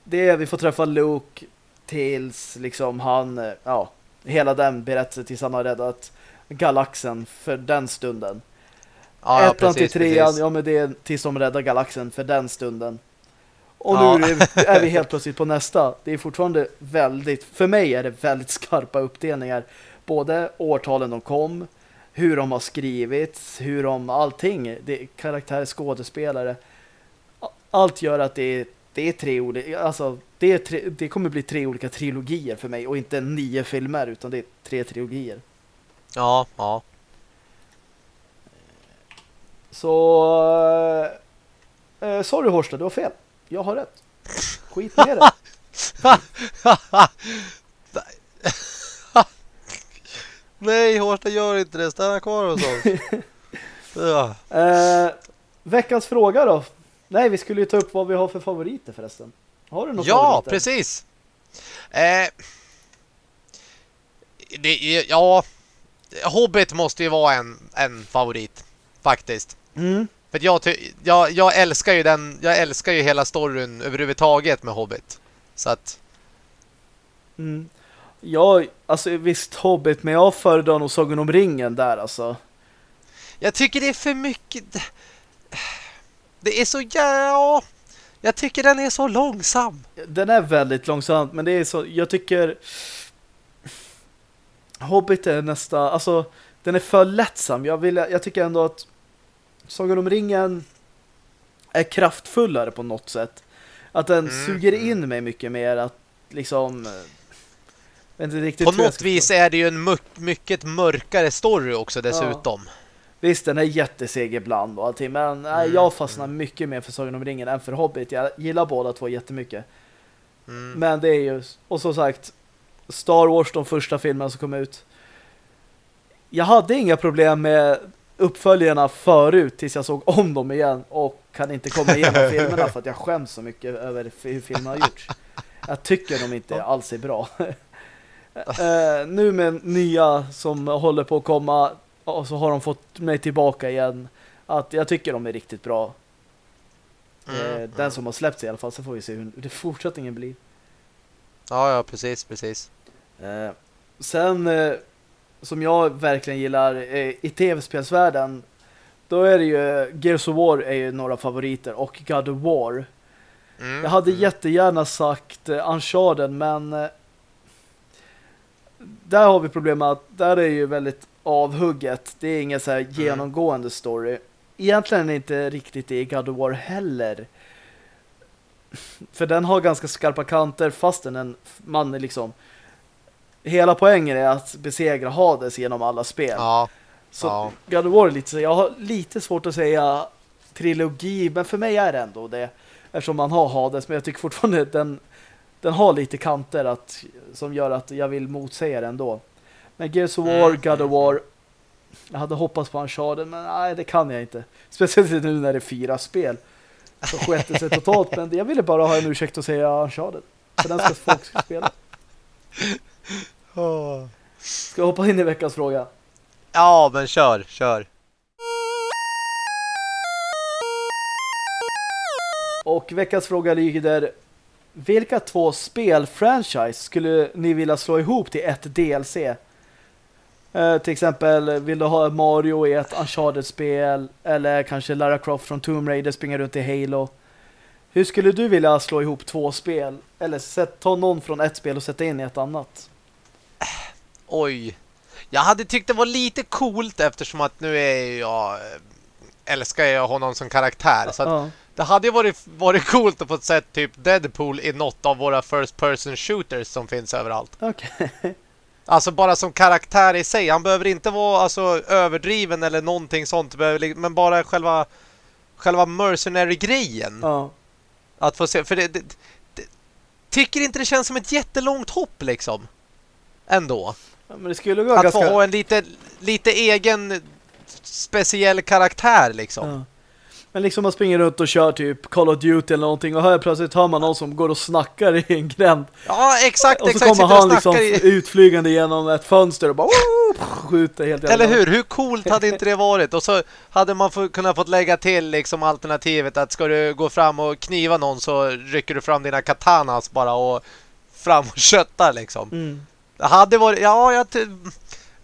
det är vi får träffa Luke tills liksom han, ja, hela den berättelsen tills han har räddat galaxen för den stunden. Ja, ja Ettan till trean, ja men det är tills de räddar galaxen för den stunden. Och ja. nu är, vi helt plötsligt på nästa. Det är fortfarande väldigt, för mig är det väldigt skarpa uppdelningar. Både årtalen de kom, hur de har skrivits, hur de, allting, det är karaktär, skådespelare. Allt gör att det är det är tre olika, alltså det, är tre, det kommer bli tre olika trilogier för mig och inte nio filmer utan det är tre trilogier. Ja, ja. Så äh, sorry Horsta, du har fel. Jag har rätt. Skit ner det. Nej, Horsta gör inte det. Stanna kvar hos oss. ja. äh, veckans fråga då Nej, vi skulle ju ta upp vad vi har för favoriter förresten. Har du några Ja, favoriter? precis. Eh, det, ja, Hobbit måste ju vara en, en favorit, faktiskt. Mm. För jag, jag, jag älskar ju den, jag älskar ju hela storyn överhuvudtaget med Hobbit. Så att... Mm. Ja, alltså visst Hobbit, men jag föredrar nog Sagan om ringen där alltså. Jag tycker det är för mycket... Det är så ja, jag tycker den är så långsam. Den är väldigt långsam, men det är så jag tycker Hobbit är nästa alltså den är för lättsam. Jag vill jag tycker ändå att Sagan om ringen är kraftfullare på något sätt. Att den mm. suger mm. in mig mycket mer att liksom inte riktigt På något vis är det ju en mycket mörkare story också dessutom. Ja. Visst, den är jätteseg ibland och allting, men nej, mm. jag fastnar mycket mer för Sagan om ringen än för Hobbit. Jag gillar båda två jättemycket. Mm. Men det är ju, och som sagt, Star Wars, de första filmerna som kom ut. Jag hade inga problem med uppföljarna förut tills jag såg om dem igen och kan inte komma igenom filmerna för att jag skäms så mycket över hur filmerna har gjorts. Jag tycker de inte alls är bra. uh, nu med nya som håller på att komma och så har de fått mig tillbaka igen att jag tycker de är riktigt bra. Mm, uh, den mm. som har släppts i alla fall så får vi se hur det fortsättningen blir. Ja, ja, precis, precis. Uh, sen som jag verkligen gillar i tv-spelsvärlden då är det ju Gears of War är ju några favoriter och God of War. Mm, jag hade mm. jättegärna sagt uh, Uncharted men uh, där har vi problem med att där är ju väldigt avhugget. Det är ingen så här mm. genomgående story. Egentligen det inte riktigt i God of War heller. För den har ganska skarpa kanter fastän en man är liksom hela poängen är att besegra Hades genom alla spel. Ja. Så ja. God of War är lite så jag har lite svårt att säga trilogi, men för mig är det ändå det. Eftersom man har Hades, men jag tycker fortfarande att den, den har lite kanter att, som gör att jag vill motsäga det ändå. Men Gears of War. God of War jag hade hoppats på Uncharted, men nej, det kan jag inte. Speciellt nu när det är fyra spel. Så sket det sig totalt, men jag ville bara ha en ursäkt att säga Uncharted. För den ska folk spela. Ska jag hoppa in i veckans fråga? Ja, men kör, kör. Och veckans fråga lyder Vilka två spelfranchise skulle ni vilja slå ihop till ett DLC? Eh, till exempel, vill du ha Mario i ett Uncharted-spel eller kanske Lara Croft från Tomb Raider springer runt i Halo? Hur skulle du vilja slå ihop två spel? Eller sätt, ta någon från ett spel och sätta in i ett annat? Oj. Jag hade tyckt det var lite coolt eftersom att nu är jag eh, älskar jag honom som karaktär. Så ja. det hade ju varit, varit coolt att få se typ Deadpool i något av våra first person shooters som finns överallt. Okej. Okay. Alltså bara som karaktär i sig. Han behöver inte vara alltså, överdriven eller någonting sånt. Men bara själva, själva mercenary-grejen. Ja. Att få se. För det, det, det, tycker inte det känns som ett jättelångt hopp liksom. Ändå. Ja, men det skulle vara att ganska... få ha en lite, lite egen speciell karaktär liksom. Ja. Men liksom man springer runt och kör typ Call of Duty eller någonting och här plötsligt hör man någon som går och snackar i en gränd. Ja, exakt. Och så exakt, kommer han liksom i... utflygande genom ett fönster och bara skjuter helt Eller hur? Hur coolt hade inte det varit? Och så hade man kunnat fått lägga till liksom alternativet att ska du gå fram och kniva någon så rycker du fram dina katanas bara och fram och köttar liksom. Mm. Det hade varit... Ja, jag...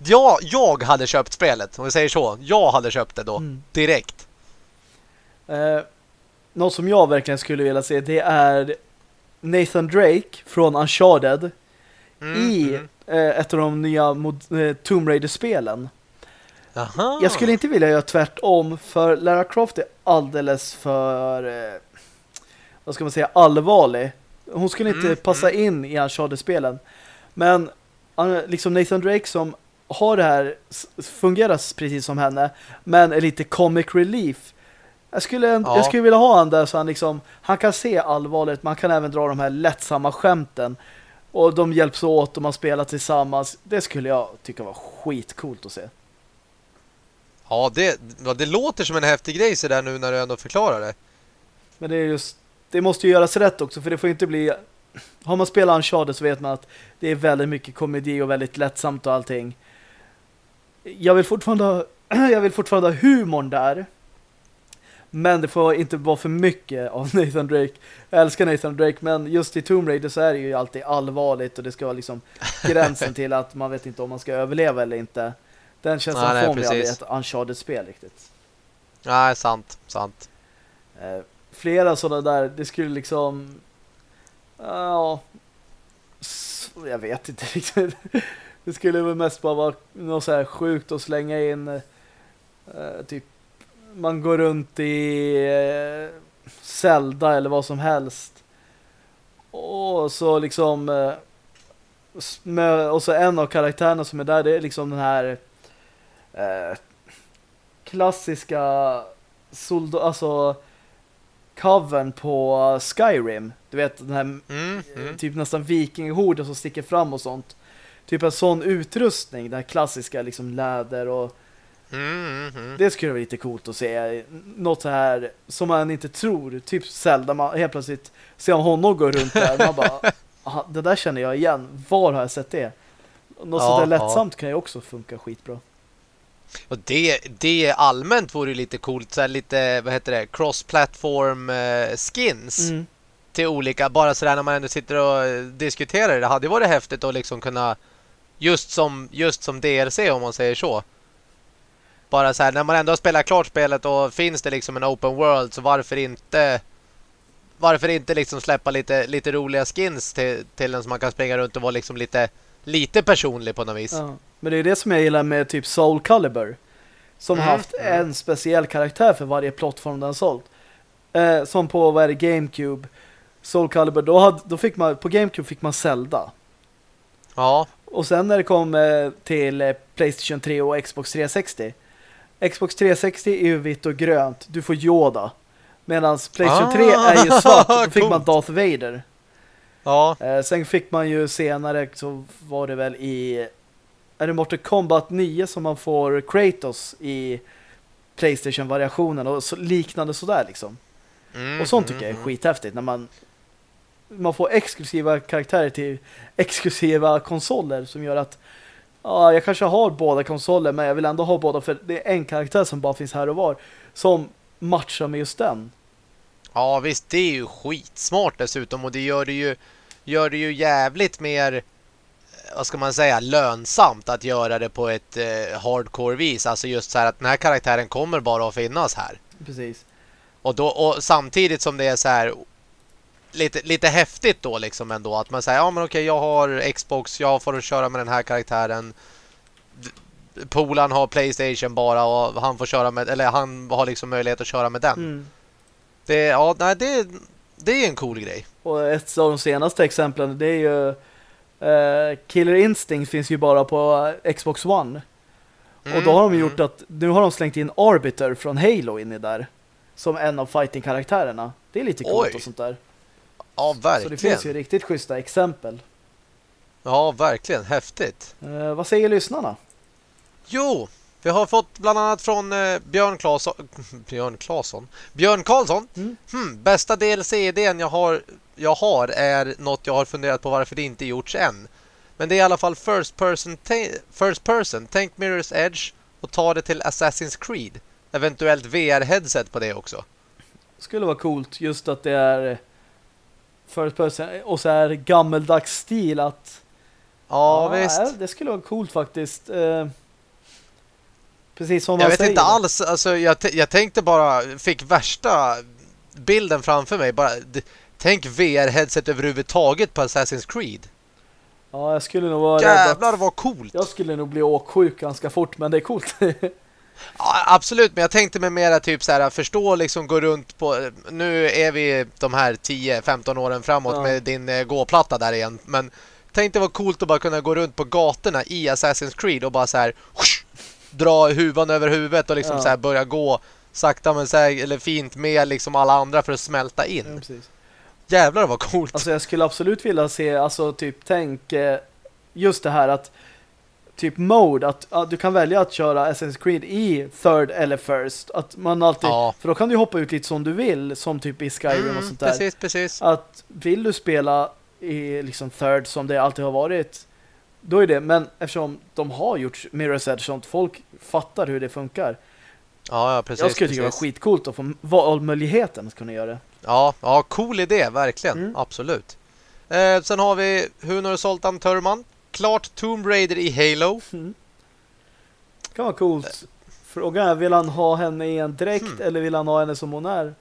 Ja, jag hade köpt spelet, om vi säger så. Jag hade köpt det då, mm. direkt. Eh, något som jag verkligen skulle vilja se det är Nathan Drake från Uncharted mm, i mm. Eh, ett av de nya eh, Tomb Raider-spelen. Jag skulle inte vilja göra tvärtom för Lara Croft är alldeles för eh, vad ska man säga, allvarlig. Hon skulle inte mm, passa mm. in i Uncharted-spelen. Men liksom Nathan Drake som har det här fungerar precis som henne men är lite comic relief jag skulle, ja. jag skulle vilja ha han där så han liksom han kan se allvarligt, man kan även dra de här lättsamma skämten och de hjälps åt och man spelar tillsammans. Det skulle jag tycka var skitcoolt att se. Ja, det, det låter som en häftig grej så där nu när du ändå förklarar det. Men det är just det måste ju göras rätt också för det får inte bli har man spelat Uncharted så vet man att det är väldigt mycket komedi och väldigt lättsamt och allting. Jag vill fortfarande jag vill fortfarande ha humorn där men det får inte vara för mycket av Nathan Drake. Jag älskar Nathan Drake, men just i Tomb Raider så är det ju alltid allvarligt och det ska vara liksom gränsen till att man vet inte om man ska överleva eller inte. Den känns som får mig aldrig ett Uncharted-spel riktigt. Nej, sant, sant. Eh, flera sådana där, det skulle liksom ja jag vet inte riktigt. Det skulle väl mest bara vara något så här sjukt att slänga in eh, typ man går runt i eh, Zelda eller vad som helst. Och så liksom eh, med, och så en av karaktärerna som är där det är liksom den här eh, klassiska soldat, alltså covern på Skyrim. Du vet, den här Mm, mm. typ nästan vikinghorden som sticker fram och sånt. Typ en sån utrustning, den här klassiska liksom läder och Mm, mm, mm. det skulle vara lite coolt att se. Något så här som man inte tror, typ Zelda, man helt plötsligt ser honom gå runt där. Man bara, det där känner jag igen. Var har jag sett det? Något Ja, sånt där ja. lättsamt kan ju också funka skitbra. Och det, det allmänt vore ju lite coolt så här lite, vad heter det, cross-platform eh, skins Mm. till olika, bara sådär när man ändå sitter och eh, diskuterar det. Det hade ju varit häftigt att liksom kunna just som, just som DLC om man säger så. Bara så här, när man ändå har spelat klart spelet och finns det liksom en open world så varför inte varför inte liksom släppa lite, lite roliga skins till, till den som man kan springa runt och vara liksom lite, lite personlig på något vis. Ja. Men det är det som jag gillar med typ Soul Calibur. Som har Mm, haft mm. en speciell karaktär för varje plattform den sålt. Eh, som på vad är det, GameCube. Soul Calibur, då, hade, då fick man, på GameCube fick man Zelda. Ja, Och sen när det kom eh, till eh, Playstation 3 och Xbox 360. Xbox 360 är ju vitt och grönt. Du får Yoda. Medan Playstation Ah, 3 är ju svart. Då fick man Darth Vader. Ja, Eh, sen fick man ju senare så var det väl i är det Mortal Kombat 9 som man får Kratos i Playstation-variationen och så, liknande sådär liksom. Mm, Och sånt tycker jag är mm, skithäftigt när man man får exklusiva karaktärer till exklusiva konsoler som gör att ja, jag kanske har båda konsoler men jag vill ändå ha båda för det är en karaktär som bara finns här och var som matchar med just den. Ja visst, det är ju skitsmart dessutom och det gör det ju, gör det ju jävligt mer, vad ska man säga, lönsamt att göra det på ett eh, hardcore vis. Alltså just så här att den här karaktären kommer bara att finnas här. Precis. Och, då, och samtidigt som det är så här lite, lite häftigt då liksom ändå att man säger ja men okej jag har Xbox, jag får köra med den här karaktären. Polan har Playstation bara och han får köra med, eller han har liksom möjlighet att köra med den. Mm. Det, ja, nej, det, det är en cool grej. Och ett av de senaste exemplen det är ju eh, Killer Instinct finns ju bara på Xbox One. och då har de Mm, gjort att nu har de slängt in Arbiter från Halo in i där. Som en av fighting-karaktärerna. Det är lite coolt Oj, och sånt där. Ja, Så det verkligen. finns ju riktigt schyssta exempel. Ja, verkligen. Häftigt. Eh, vad säger lyssnarna? Jo, vi har fått bland annat från eh, Björn Claesson. Björn Claesson? Björn Karlsson. Mm. Hmm, bästa DLC-idén jag har, jag har är något jag har funderat på varför det inte gjorts än. Men det är i alla fall first person, first person tänk Mirror's Edge och ta det till Assassin's Creed. Eventuellt VR-headset på det också. Skulle vara coolt just att det är eh, first person och så är gammeldags stil att Ja, visst. ja, det skulle vara coolt faktiskt. Eh, precis som man Jag vet säger. inte alls, alltså jag, jag tänkte bara, fick värsta bilden framför mig. Bara, tänk VR-headset överhuvudtaget på Assassin's Creed. Ja, jag skulle nog vara rädd Jävlar att, vad coolt! Jag skulle nog bli åksjuk ganska fort, men det är coolt. Ja, absolut, men jag tänkte mig mera typ så här, förstå liksom gå runt på, nu är vi de här 10-15 åren framåt Ja. med din eh, gåplatta där igen, men tänk det var coolt att bara kunna gå runt på gatorna i Assassin's Creed och bara så här whoosh, dra huvan över huvudet och liksom Ja. så här börja gå sakta men säkert eller fint med liksom alla andra för att smälta ja, in. precis. Jävlar vad coolt. Alltså jag skulle absolut vilja se, alltså typ tänk eh, just det här att typ mode, att, att du kan välja att köra Assassin's Creed i third eller first. Att man alltid, Ja. för då kan du hoppa ut lite som du vill, som typ i Skyrim och Mm, sånt där. precis, precis. Att vill du spela i liksom third som det alltid har varit, då är det, men eftersom de har gjort Mirror's Edge sånt, folk fattar hur det funkar. Ja, ja, precis. jag skulle tycka det var skitcoolt att få valmöjligheten att kunna göra det. Ja, ja, cool idé, verkligen. Mm. Absolut. Eh, sen har vi Hunor Soltan Törman. Klart Tomb Raider i Halo. kan vara coolt. Frågan är, vill han ha henne i en dräkt Hmm. eller vill han ha henne som hon är?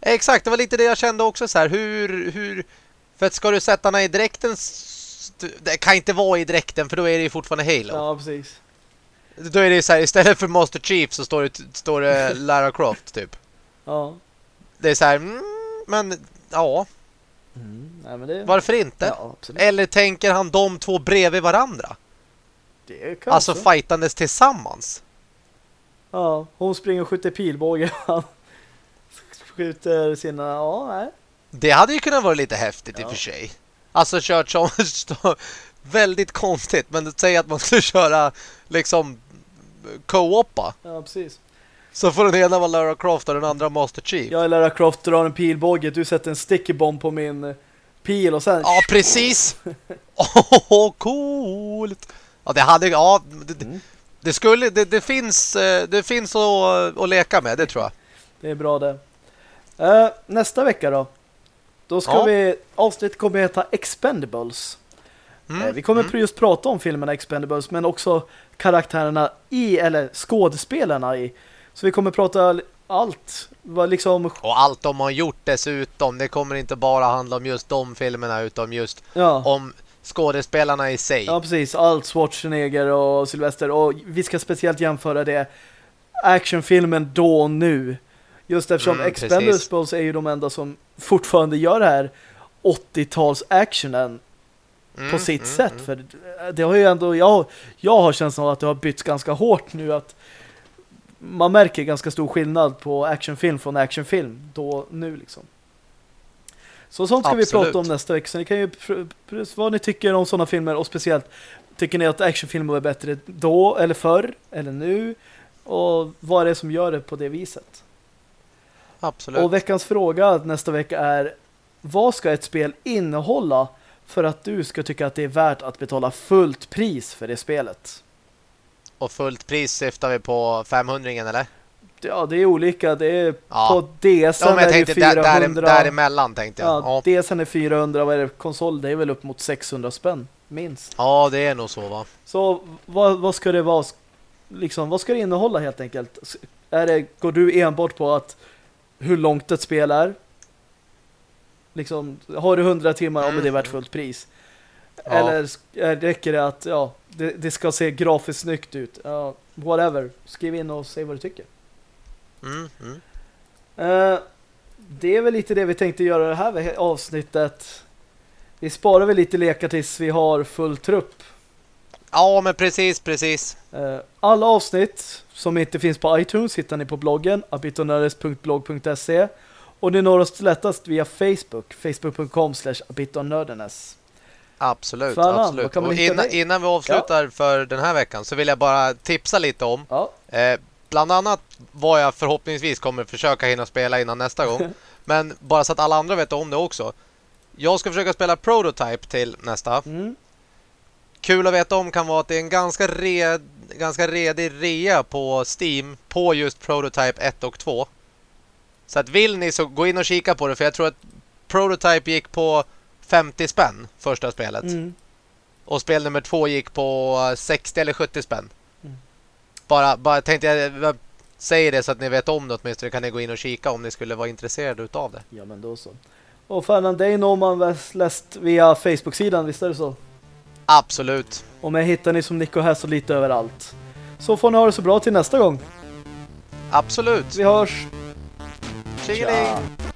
Exakt, det var lite det jag kände också så här. Hur, hur... För att ska du sätta henne i dräkten... Det kan inte vara i dräkten för då är det ju fortfarande Halo. Ja, precis. Då är det så här, istället för Master Chief så står det, står det Lara Croft typ. Ja. Det är så här, mm, men ja, Nej, men det, varför inte? Ja. Eller tänker han de två bredvid varandra? Alltså också. fightandes tillsammans? Ja, hon springer och skjuter pilbåge. Han skjuter sina... Ja, nej. Det hade ju kunnat vara lite häftigt i Ja. och för sig. Alltså kört som väldigt konstigt, men säg att man skulle köra liksom co-opa. Ja, precis. Så får den ena vara Lara Croft och den andra Master Chief. Ja, Jag eller Lara Croft drar en pilbåge, du sätter en sticky bomb på min eh, pil och sen... precis! Åh, coolt! Ja, det hade... Ja, det, Mm. det skulle... Det, det finns, eh, det finns att, att leka med, det tror jag. Det är bra det. Eh, nästa vecka då. Då ska Ja. vi... Avsnittet kommer att heta Expendables. Mm, Eh, vi kommer mm. just prata om filmerna Expendables men också karaktärerna i, eller skådespelarna i. Så vi kommer prata allt. Liksom... Och allt de har gjort dessutom, det kommer inte bara handla om just de filmerna utan just Ja. om skådespelarna i sig. Ja, precis. Allt Schwarzenegger och Sylvester. Och vi ska speciellt jämföra det actionfilmen då och nu. Just eftersom Mm, Expendables är ju de enda som fortfarande gör det här 80-tals actionen Mm, på sitt mm, sätt. mm. För det har ju ändå, jag, jag har känslan av att det har bytts ganska hårt nu att man märker ganska stor skillnad på actionfilm från actionfilm då nu liksom. Så sånt ska vi Absolut. prata om nästa vecka. Så ni kan ju vad ni tycker om sådana filmer och speciellt tycker ni att actionfilmer var bättre då eller förr eller nu och vad det är som gör det på det viset. Absolut. Och veckans fråga nästa vecka är vad ska ett spel innehålla för att du ska tycka att det är värt att betala fullt pris för det spelet? Och fullt pris syftar vi på 500 eller? Ja, det är olika. Det är Ja. på DS Ja, är det tänkte där, 400. där, däremellan tänkte jag. ja, Ja. DSen är 400. Vad är det? Konsol, det är väl upp mot 600 spänn. Minst. ja, det är nog så va. Så vad, vad ska det vara? Liksom, vad ska det innehålla helt enkelt? Är det, går du enbart på att hur långt ett spel är? Liksom, har du 100 timmar, ja men det är värt fullt pris. Ja. Eller är- räcker det att ja, det, det ska se grafiskt snyggt ut? Ja, whatever. Skriv in och säg vad du tycker. Mm, mm. Eh, det är väl lite det vi tänkte göra det här avsnittet. Vi sparar väl lite lekar tills vi har full trupp. Ja, men precis, precis. Eh, alla avsnitt som inte finns på iTunes hittar ni på bloggen abitonördes.blog.se och ni når oss lättast via Facebook facebook.com slash abitonördenes. Absolut, Fan, absolut. Och innan, innan vi avslutar för den här veckan så vill jag bara tipsa lite om Ja, eh, bland annat vad jag förhoppningsvis kommer försöka hinna spela innan nästa gång. Men bara så att alla andra vet om det också. Jag ska försöka spela Prototype till nästa. mm. Kul att veta om kan vara att det är en ganska, red, ganska redig rea på Steam på just Prototype 1 och 2. Så att vill ni så gå in och kika på det för jag tror att Prototype gick på 50 spänn första spelet. Mm. Och spel nummer två gick på 60 eller 70 spänn. Mm. Bara, bara tänkte jag, säger det så att ni vet om det åtminstone kan ni gå in och kika om ni skulle vara intresserade utav det. ja men då så. Och det är nog man läst via Facebook-sidan, visst är det så? Absolut. Och mig hittar ni som Nico Hass och lite överallt. Så får ni ha det så bra till nästa gång. Absolut. Vi hörs! Tjingeling!